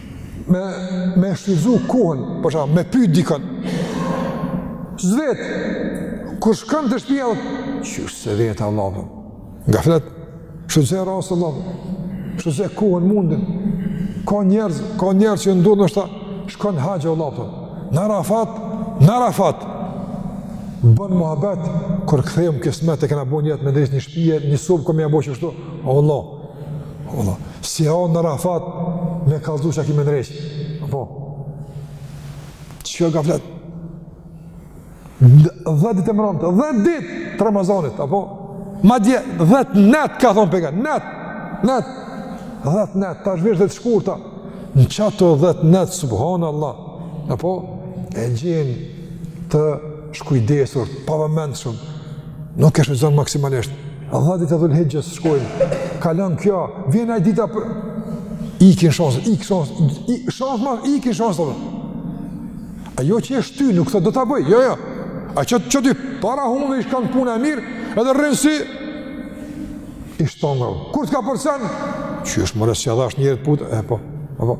me me shfrytzu kohën, për shembull me pyet dikon. S'vet kur shkon te shtëpia, qysh s'e veta Allahu. Gaflet, çu se rast Allahu. Çu se kohën mundën. Ka njerëz, ka njerëz që ndoshta shkon haxh Allahu. Në Arafat, në Arafat. Bën muhabet kur kthejmë kismet e kena bën nijet me ndreq një shtëpie, një sop ku më apo kështu. O Allah, Allah, si ha në Arafat me kallzu çka ki me ndreq. Apo? Kjo gaflet. Dhjetë ditë e mramtë, dhjetë ditë të Ramazanit, apo? Madje, dhjetë netë, ka thonë pega, netë, netë, dhjetë netë, tash vijnë edhe të shkurta. Në qato dhjetë netë, subhanallah, apo? E gjen të shkujdesur, të pavëmendshëm, Nuk e shfrytëzon maksimalisht. Dhjetë ditë dhul hixhes shkojnë. Kalon kjo, vjen ajo dita për ikin shans, ik shans, ik shans, ma ikin shans. Ajo që është ty, nuk thotë do ta bëj. Jo, jo. A çot çot ti para humbë ish kanë punë e mirë, edhe rrin si i shtongur. Kur të ka përsen? Qysh more s'ja dhash njërit putë? E po, apo.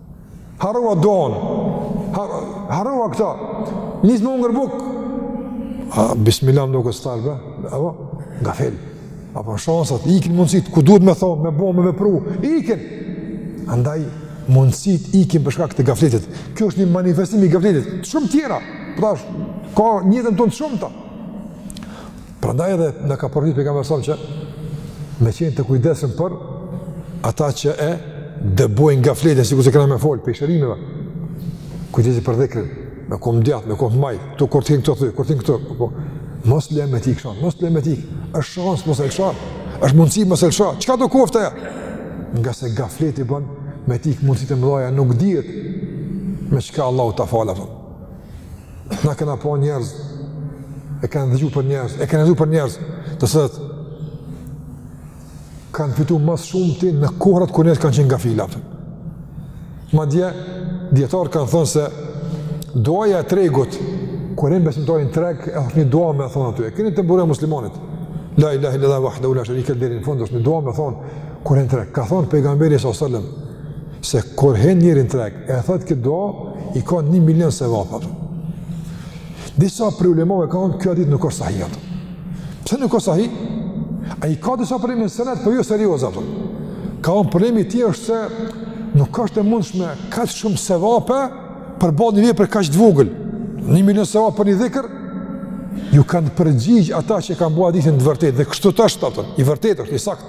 Harrova duan. Harrova këto. Nis me ngrën bukë. A bismillah nuk e tha be? Apo gafil. Apo shansat ikin mundësit ku duhet me thon, me bo, me vepru. Ikin. Andaj mundësit ikin për shkak të gafletit. Kjo është një manifestim i gafletit. Shumë tjera. Pra ka n'jetën tonë shumë ta. Prandaj edhe na ka porosit pejgamberi që me qenë të kujdesshëm për ata që e dëbojnë gafletin, sikurse kena me folë, prej shërimeve, kujdesi për dhikrin, me komb t'djathtë, me komb t'majtë, të kur të kënë këto, kur të kënë këto, po, mos le me t'ik shansi, mos le me t'ik, është shansë mos e lësho, është mundësi mos e lësho, çkado koftë ajo. Ngase gafleti bën me t'ik mundësit e mëdhaja nuk dihet me çka Allahu ta falë, Na kena pa njerëz, e kena dëgju për njerëz, e kena dëgju për njerëz, të cilët kanë fitu ma s'shumti në kohërat kër njerëz kanë qenë gafila. Madje, dijetarë kanë thënë se duaja e tregut, kur hin besimtari n'treg, e është një dua me e thonë aty, e keni te Mburoja e muslimonit. La ilahe illallah wahdahu la sharika lah deri në fund është një dua me thonë kur hin në treg. Ka thonë pejgamberi sallallahu Se kur hin njeri në treg, e thot këtë dua, i ka 1 milion sevap. Disa prej ulemave kanë thonë kjo hadith nuk është sahih, kupton. Pse nuk është sahih? A i ka disa probleme në sened, po jo serioze, kupton. Kanë thonë problemi i tij është se nuk është e mundshme kaq shumë sevape përballë një vepër kaq të vogël. 1 milion sevap për një dhikr, ju kanë përgjigj ata që kanë bo hadithin të vërtetë dhe kështu është, kupton, i vërtetë është i sakt.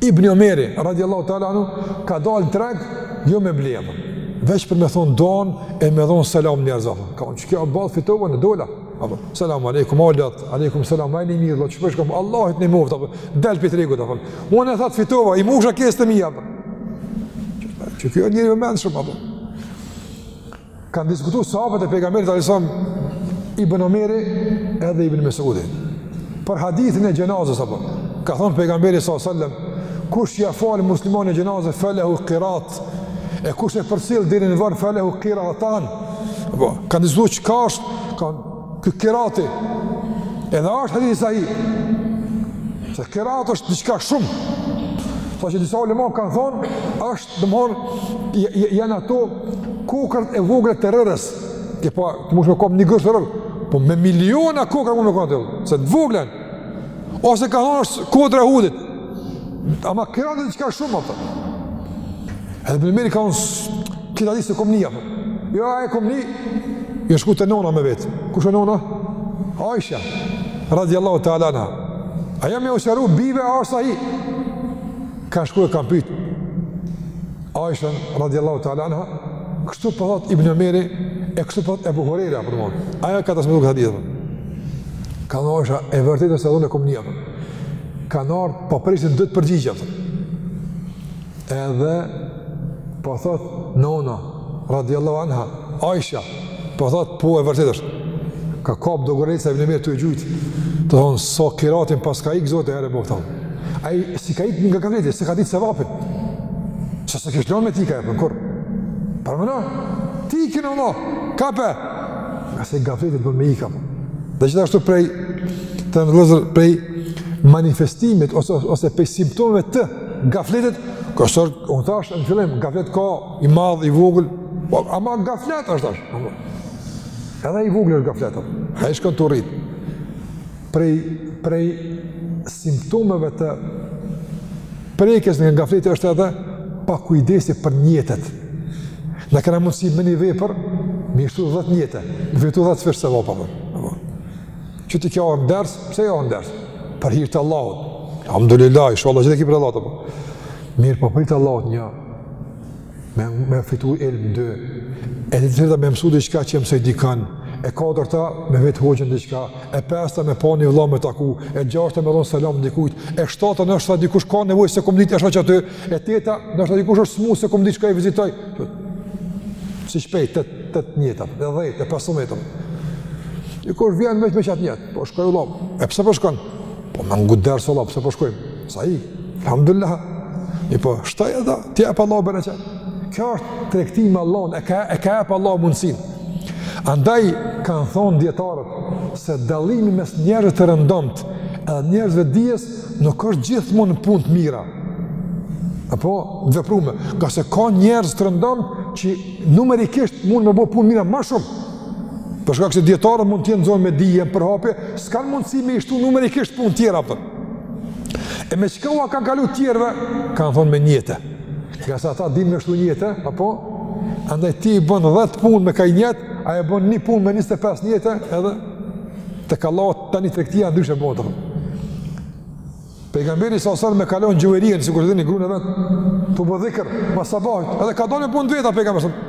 Ibni Omeri, radiallahu ta'ala anu, ka dalë në treg, jo me ble, veç për me thonë don e me dhonë selam njerëzve, apë. ka unë që kjo ball fitova, dola, apë. selam aleikum, alat, aleikum selam, majni mirë, dhe që përshkëm, Allahi të ndihmoftë, apë. del pi tregut, apë. unë, tha, fitova, i musha qeset e mia, apë. që kjo njëri me menë shumë, apë. Kanë diskutuar sahabët e pejgamberit alayhis salam Ibn Omeri edhe Ibn Mesudi. Për hadithin e xhenazës apo ka thënë pejgamberi sa sallam kush ia fal muslimanit xhenazën falahu qirat e kush e përcjell deri në varr falahu qiratan. Apo kanë diskutuar çka është kanë ky qirati. Edhe është hadith sahih. Se qirat është diçka shumë. Sa që disa ulema kanë thënë është Domthon janë ato kokrrat e vogla të rërës. Ti po, ti mund të kap një grusht rërë, po me miliona kokrra mund të ketë aty. Se të vogla. Ose ka thonë është kodra e Uhudit. Ama qirat është diçka shumë ato. Edhe Ibn Omeri ka thonë këta s'e kom ni apo. Jo, ai kom ni. Jo shku te nona me vetë. Kush është nona? Aisha radiallahu ta'ala anha. Aja me usharu bive asa hi. Ka shku e ka pyt Aishën radiallahu ta'ala anha Kështu po thot Ibn Omeri E kështu po thot Ebu Horejra dmth ajo ka transmetu këtë hadith Ka thonë Aisha e vërtetë se edhe unë e kom ni Ka thonë po presin ç'do t'përgjigjet Edhe Po thot Nona radiallahu anha Aisha Po thot, po e vërtet është. Ka kap do gurëca Ibn Omeri tu i gjujt. Tu thonë, sa kirati na paska ikë, zotëri, po thon. Ai s'i ka ikë nga gafleti, s'e ka ditë sevapin. Se s'e kish lon me i ka e për kur. Domethonë, t'ikin, kape. Nga se gafletit për me ikë. Dhe gjithashtu prej, të nderuar vëllezër, prej manifestimeve ose, ose prej simptomeve të gafletit, siç unë thashë, në fillim, gaflet ka i madh, i vogël, po, ama gaflet është ashtu. Edhe i vogël është gaflet, ai shkon tu u rrit. Prej, prej simptomeve të prekjes në gaflet është edhe pakujdesi për njetet. Na kena mundësi me një vepër, me i shtu dhjetë njete, me i fitu dhjetëfish sevapet, apo. Që ti ke ardh në ders, pse ke ardh në ders? Për hir të Allahut. Alhamdulillah, inshallah gjithë e ki për Allahun. Mirë, po për hir të Allahut një, me, me fitu ilm dy, e treta me mësu diçka që e mësoj dikan, e katërta me vetë hoxhën diçka, e pesta me pa një vla me taku, e gjashta me dhonë selam dikujt, e shtata ndoshta dikush ka nevoj s'e kom ditë e shoh aty, e teta ndoshta dikush është smu s'e kom ditë shkoj e vizitoj, si shpejt, tetë njete, dhjetë, pesëmdhetë. Dikush vjen veç me qat njet, po shkoj vlla, e pse po shkon? Po me ngu ders vlla, pse po shkojmë? Sa i, alhamdulillah, mirëpo, shtoj edhe, t'ja jep Allahu bereqet, kjo është tregti me Allahun, e ka, e ka jep Allahu mundësin. Andaj, kanë thonë dijetarët, se dallimi mes njerëzve të rëndomtë, edhe njerëzve të dijes, nuk është gjithmonë në punë të mira. Apo, veprime, ngase ka njerëz të rëndomtë, që numerikisht mund me bo punë mira ma shumë, për shkak se dijetarët mund të jenë zonë me dije, përhapje, s'kanë mundësi me i shtu numerikisht punë tjera, apo. E me çka ua kanë kalu tjerve, kanë thonë me nijete. Ngase ata din me shtu nijete, apo, andaj ti i bon 10 punë me ka një nijet, ai e bon një punë me 25 nijete, edhe tek Allahu tani tregtia, ndryshe bohet. Pejgamberi sa selem e kalon Xhuvejrijen, sikur e dini grun e vet, tu bo dhikër, mas sabahit, edhe ka dal në punë të veta, pejgamberi sërë.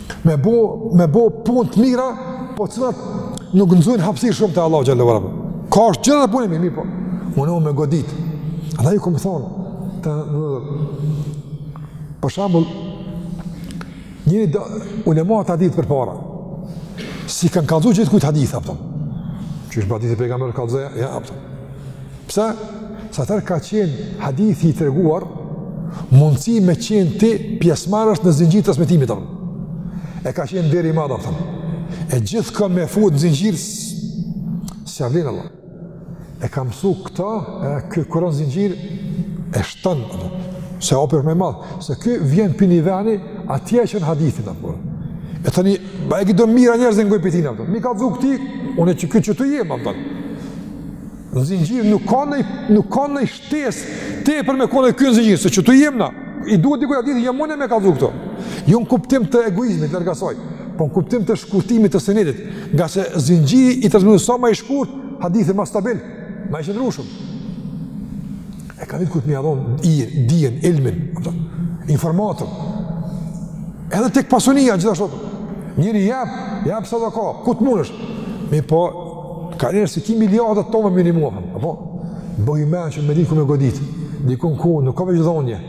me bo, me bo pun të mira, po të cilat nuk nxojnë hapsirë shumë te Allahu xhele ve ala. Ka është gjëra e punë, mirëpo. Unë me godit. Andaj ju kam thonë, të në dhe. Për shembull, një do, ulemat e hadithit përpara, s'i kanë kallzu gjithkujt hadith, a kupton. Që është bërë hadith i pejgamberit kallzoja, ja, a kupton. Pse? Se atëherë ka qenë hadithi i treguar, mundësi me qenë ti pjesmarrës në zinxhir të transmetimit, e ka qenë nder i madh, thom. e gjithë ka me fut në zinxhir, si avlin Allah, e ka mësu këta, e ky krijon zinxhir, e shton, se apër me madhë, se ky vjen prej një veni, atje e qenë hadithi, thëmë. e tani, ba e këtë do mija njerëz e ngojnë prej tina, mi kallzu ti, unë e që këtë që të jemë, thëmë. Në zinxhir nuk ka nonj nuk ka nonj shtesë tepër me kon ky zinxhir, se që të jem na. I duhet dikujt hadithi jam unë me kallzu këtu. Jo në kuptim të egoizmit larg asaj, po në kuptim të shkurtimit të senetit, nga se zinxhiri i transmetuar sa ma i shkurt, hadithi ma stabil, ma i qëndrueshëm. E ka ditë kujt me ia dhon dijen ilmin, apo informatën. Edhe tek pasunia gjithashtu. Njëri jap, jap sa do ka, ku të mundesh. Mirëpo Ka njerëz që ti miliardat tona minimohen, apo? Bëj më që me dikun me godit, dikun ku nuk ka veç dhonje.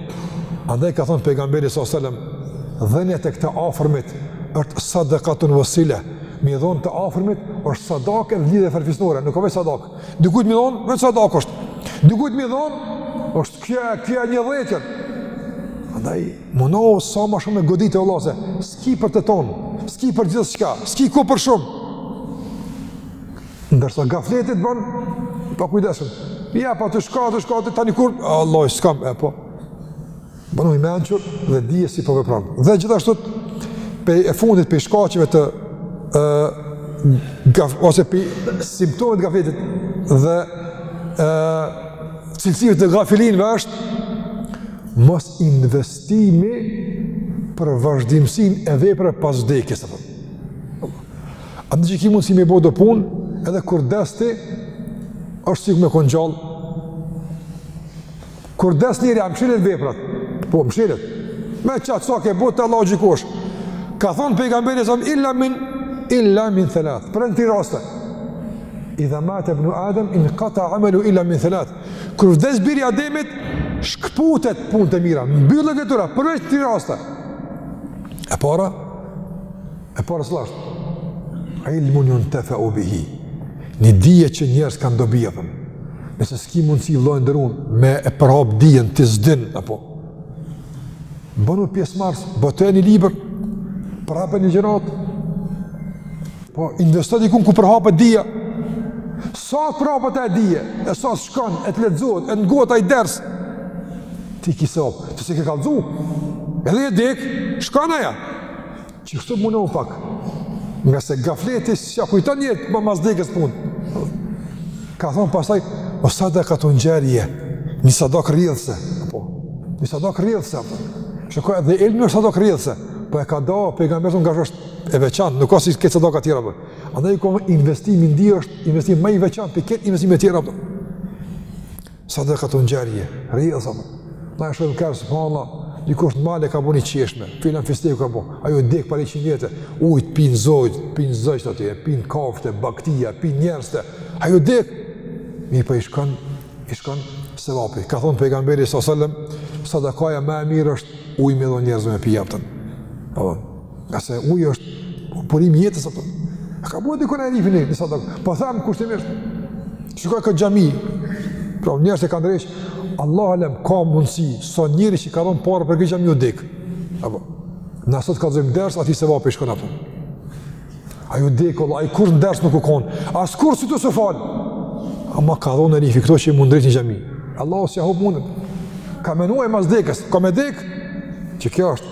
Andaj ka thënë pejgamberi sa selam, dhënia tek të afërmit është sadakatun ve sile. Mi dhon të afërmit është sadak edhe lidhje farefisnore, nuk o veç sadak. Dikujt mi dhon, veç sadak është. Dikujt mi dhon është ka, ka një dhjetë. Andaj Munohu sa ma shumë me godit e Allah se s'ki për të tonë, s'ki për gjithçka, s'ki kohë për shumë. Ndërsa gafleti t'bon pakujdesshëm, ja pa të shka, të shka, të tani kur, Allah, s'kam, e po. Bonu i mençur dhe dije si po vepron. Dhe gjithashtu, pe, e fundit pej shkaqeve të, e, gaf, ose pej simptomeve t' gafletit dhe e, cilësive të gafilinëve është, mos investimi për vazhdimësinë e veprave pas vdekjes. A e din që ki mundësi me i bo do punë, edhe kur des ti, është sikur me konë gjallë. Kur des njeri, a mshilet veprat? Po, mshilet. Me qatë sa ke bo, te Allahu gjykohesh. Ka thonë pejgamberi s.a.s., illa min, illa min thelath. Pra në tri raste. Idha mate ibnu Adem, inkata amelu illa min thelath. Kur vdes biri Ademit, shkëputet punët e mira, mbyllet e tëra, përveç tri raste. E para, e para së lashtë, ilmun juntefeu bihi, një dije që njerëz kanë dobi, e thëmë, nëse s'ki mundësi vlla i nderun, me e përhap dijen, ti s'din, apo, bonu pjesëmarrës, bote një libër, përhape një ligjëratë, Po, investo dikun ku përhapet dija. Sa t'përhapet dija, e sa t'shkon, e të lexohet, e ngohet ai ders. Ti ki sevap, ti se ke kallxu. Edhe je dek, shkon ajo. Që këtu më në u pak. Ngase gafleti s'ia kujton jetën, ma mas dekës punë. Ka thonë pasaj, ev sadakatun xharije, një sadak rrjedhëse. Po, një sadak rrjedhëse. Shikoj, edhe ilmi është sadak rrjedhëse. Po e ka da, pejgamberi ngase është. e veçantë, nuk ka si këtë sadaka tjera apo. Andaj ka investimi n'dije është investim më i veçantë për këtë investime tjera apo. Sadakatun xharije, rrëzë amë. Na e shumë herë, subhanallah, dikush në male ka bo një çeshme, filan fisteku ka bo, ai u dek para njëqind vjete, ujtë, pinë zojtë, pinë zojtë aty, pinë kafshët, baktia, pinë njerëzt, ai u dek, mirëpo i shkon, i shkon sevapi. Ka thonë pejgamberi s.a.s. Sadakaja më e mirë është uj me dhonë njerëzve për jepëtën. Ngase uji është burim i jetës apo. A ka bo dikun e rifin e njësa të Po thamë kushtimisht, shiko këtë xhami, pra njerëzt e kanë ndreq, Allahu alem ka mundësi, sa njeri që ka dhënë pare për këtë xhami u dek. Apo, na sot ka dhënë ders, atij sevapi i shkon apo. Ai u dek, Allah, ai kurrë në ders nuk u konë, as kurrë si të s'u fal. Ama ka dhënë në rifi, këto që me u ndreq një xhami. Allahu s'ia hup mundët. Ka menu ai mas dekës, ka me dek, që kjo është,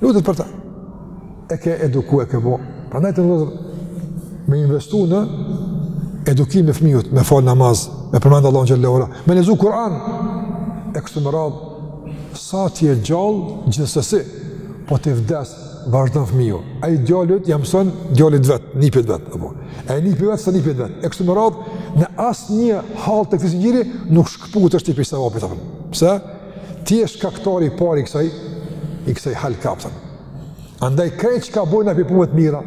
Lutet për ta. E ke eduku, e ke bo. Prandaj të nderuar, me investu në edukimin e fëmiut, me falë namaz, me përmendë Allahun xhel-le ua ala, me lexu Kur'an, e kështu me radhë, sa t'je gjallë gjithsesi, po ti vdes, vazhdon fëmiju. Ai djalit ia mson, djalit vet, nipit vet, apo. Ai nipit vet, stërnipit vet. E kështu me radhë, në asnjë hallkë të këtij zinxhiri, nuk shkëputesh ti pi sevapit, apo. Pse? ti je shkaktari i parë i kësaj i kësaj hallke, apo. Andaj krejt çka bojmë na pi punëve t'mira,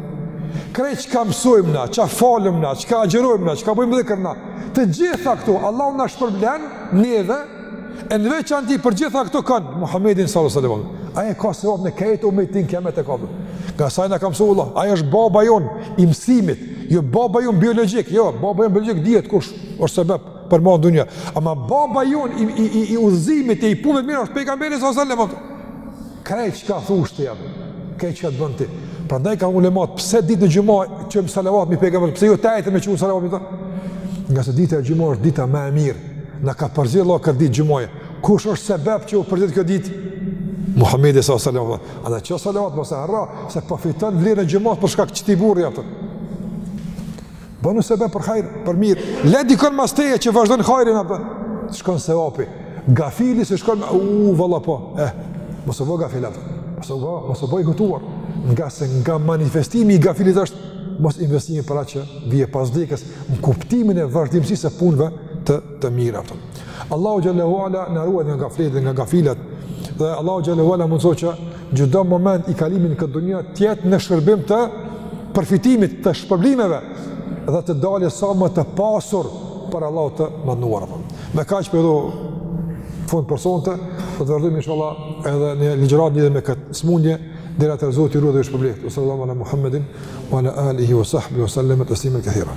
krejt çka mësojmë na, çka falëm na, çka agjërojmë na, çka bëjmë dhikr na, të gjitha këto Allahu na shpërblen neve e në veçanti për gjitha këto kanë Muhammedin sallallahu alaihi wasallam. Ai e ka sevapin e krejt umetit n'kiamet, apo. Ngase ai na ka mësu Allahun, ai është baba jon i mësimit, jo baba jon biologjik, jo baba jon biologjik dihet kush është sebeb. për me ardh n'dunja. Ama baba jon i i i, i udhëzimit e i punëve t'mira është pejgamberi sallallahu alaihi wasallam. Krejt çka thush ti, a. Krejt çka bën ti. Prandaj ka ulema pse ditën e xhuma çojmë salavat mbi pejgamberin, pse jo t'enjten me çu salavat me ta. Ngase dita e xhuma është dita më e mirë. Na ka përzgjedh Allahu këtë ditë xhuma. Kush është sebeb që u përzgjedh këtë ditë? Muhamedi sallallahu alaihi wasallam. Andaj ço salavat mos e harro se po fiton vlerën e xhumasë për shkak t'kti burri, apo. Bënu sebeb për hajr, për mirë. Le dikon mas teje që vazhdon hajrin, apo. Të shkon sevapi. Gafili se shkon, u, valla po. Eh, mos u bo gafil, apo. Mos u bo, mos u bo i hutuar. Ngase nga manifestimi i gafilit është, mos investimi për atë që vjen pas vdekjes, në kuptimin e vazhdimësisë së punëve të, të mira, apo. Allahu xhel-le ua ala na ruajt nga gafleti dhe nga gafilat. Dhe Allahu xhel-le ua ala mundëso që Çdo moment i kalimit në këtë dunja të jetë në shërbim të përfitimit të shpërblimeve dhe të dalim sa më të pasur para Allahut të madhëruar. Me kaq po përfundoj për sonte, do të vazhdojmë inshallah edhe një ligjëratë lidhur me këtë smundje deri atëherë Zoti ju ruajt dhe shpërbleft. Sallallahu ala Muhammedin wa ala alihi wa sahbihi wa sallam taslima kathira.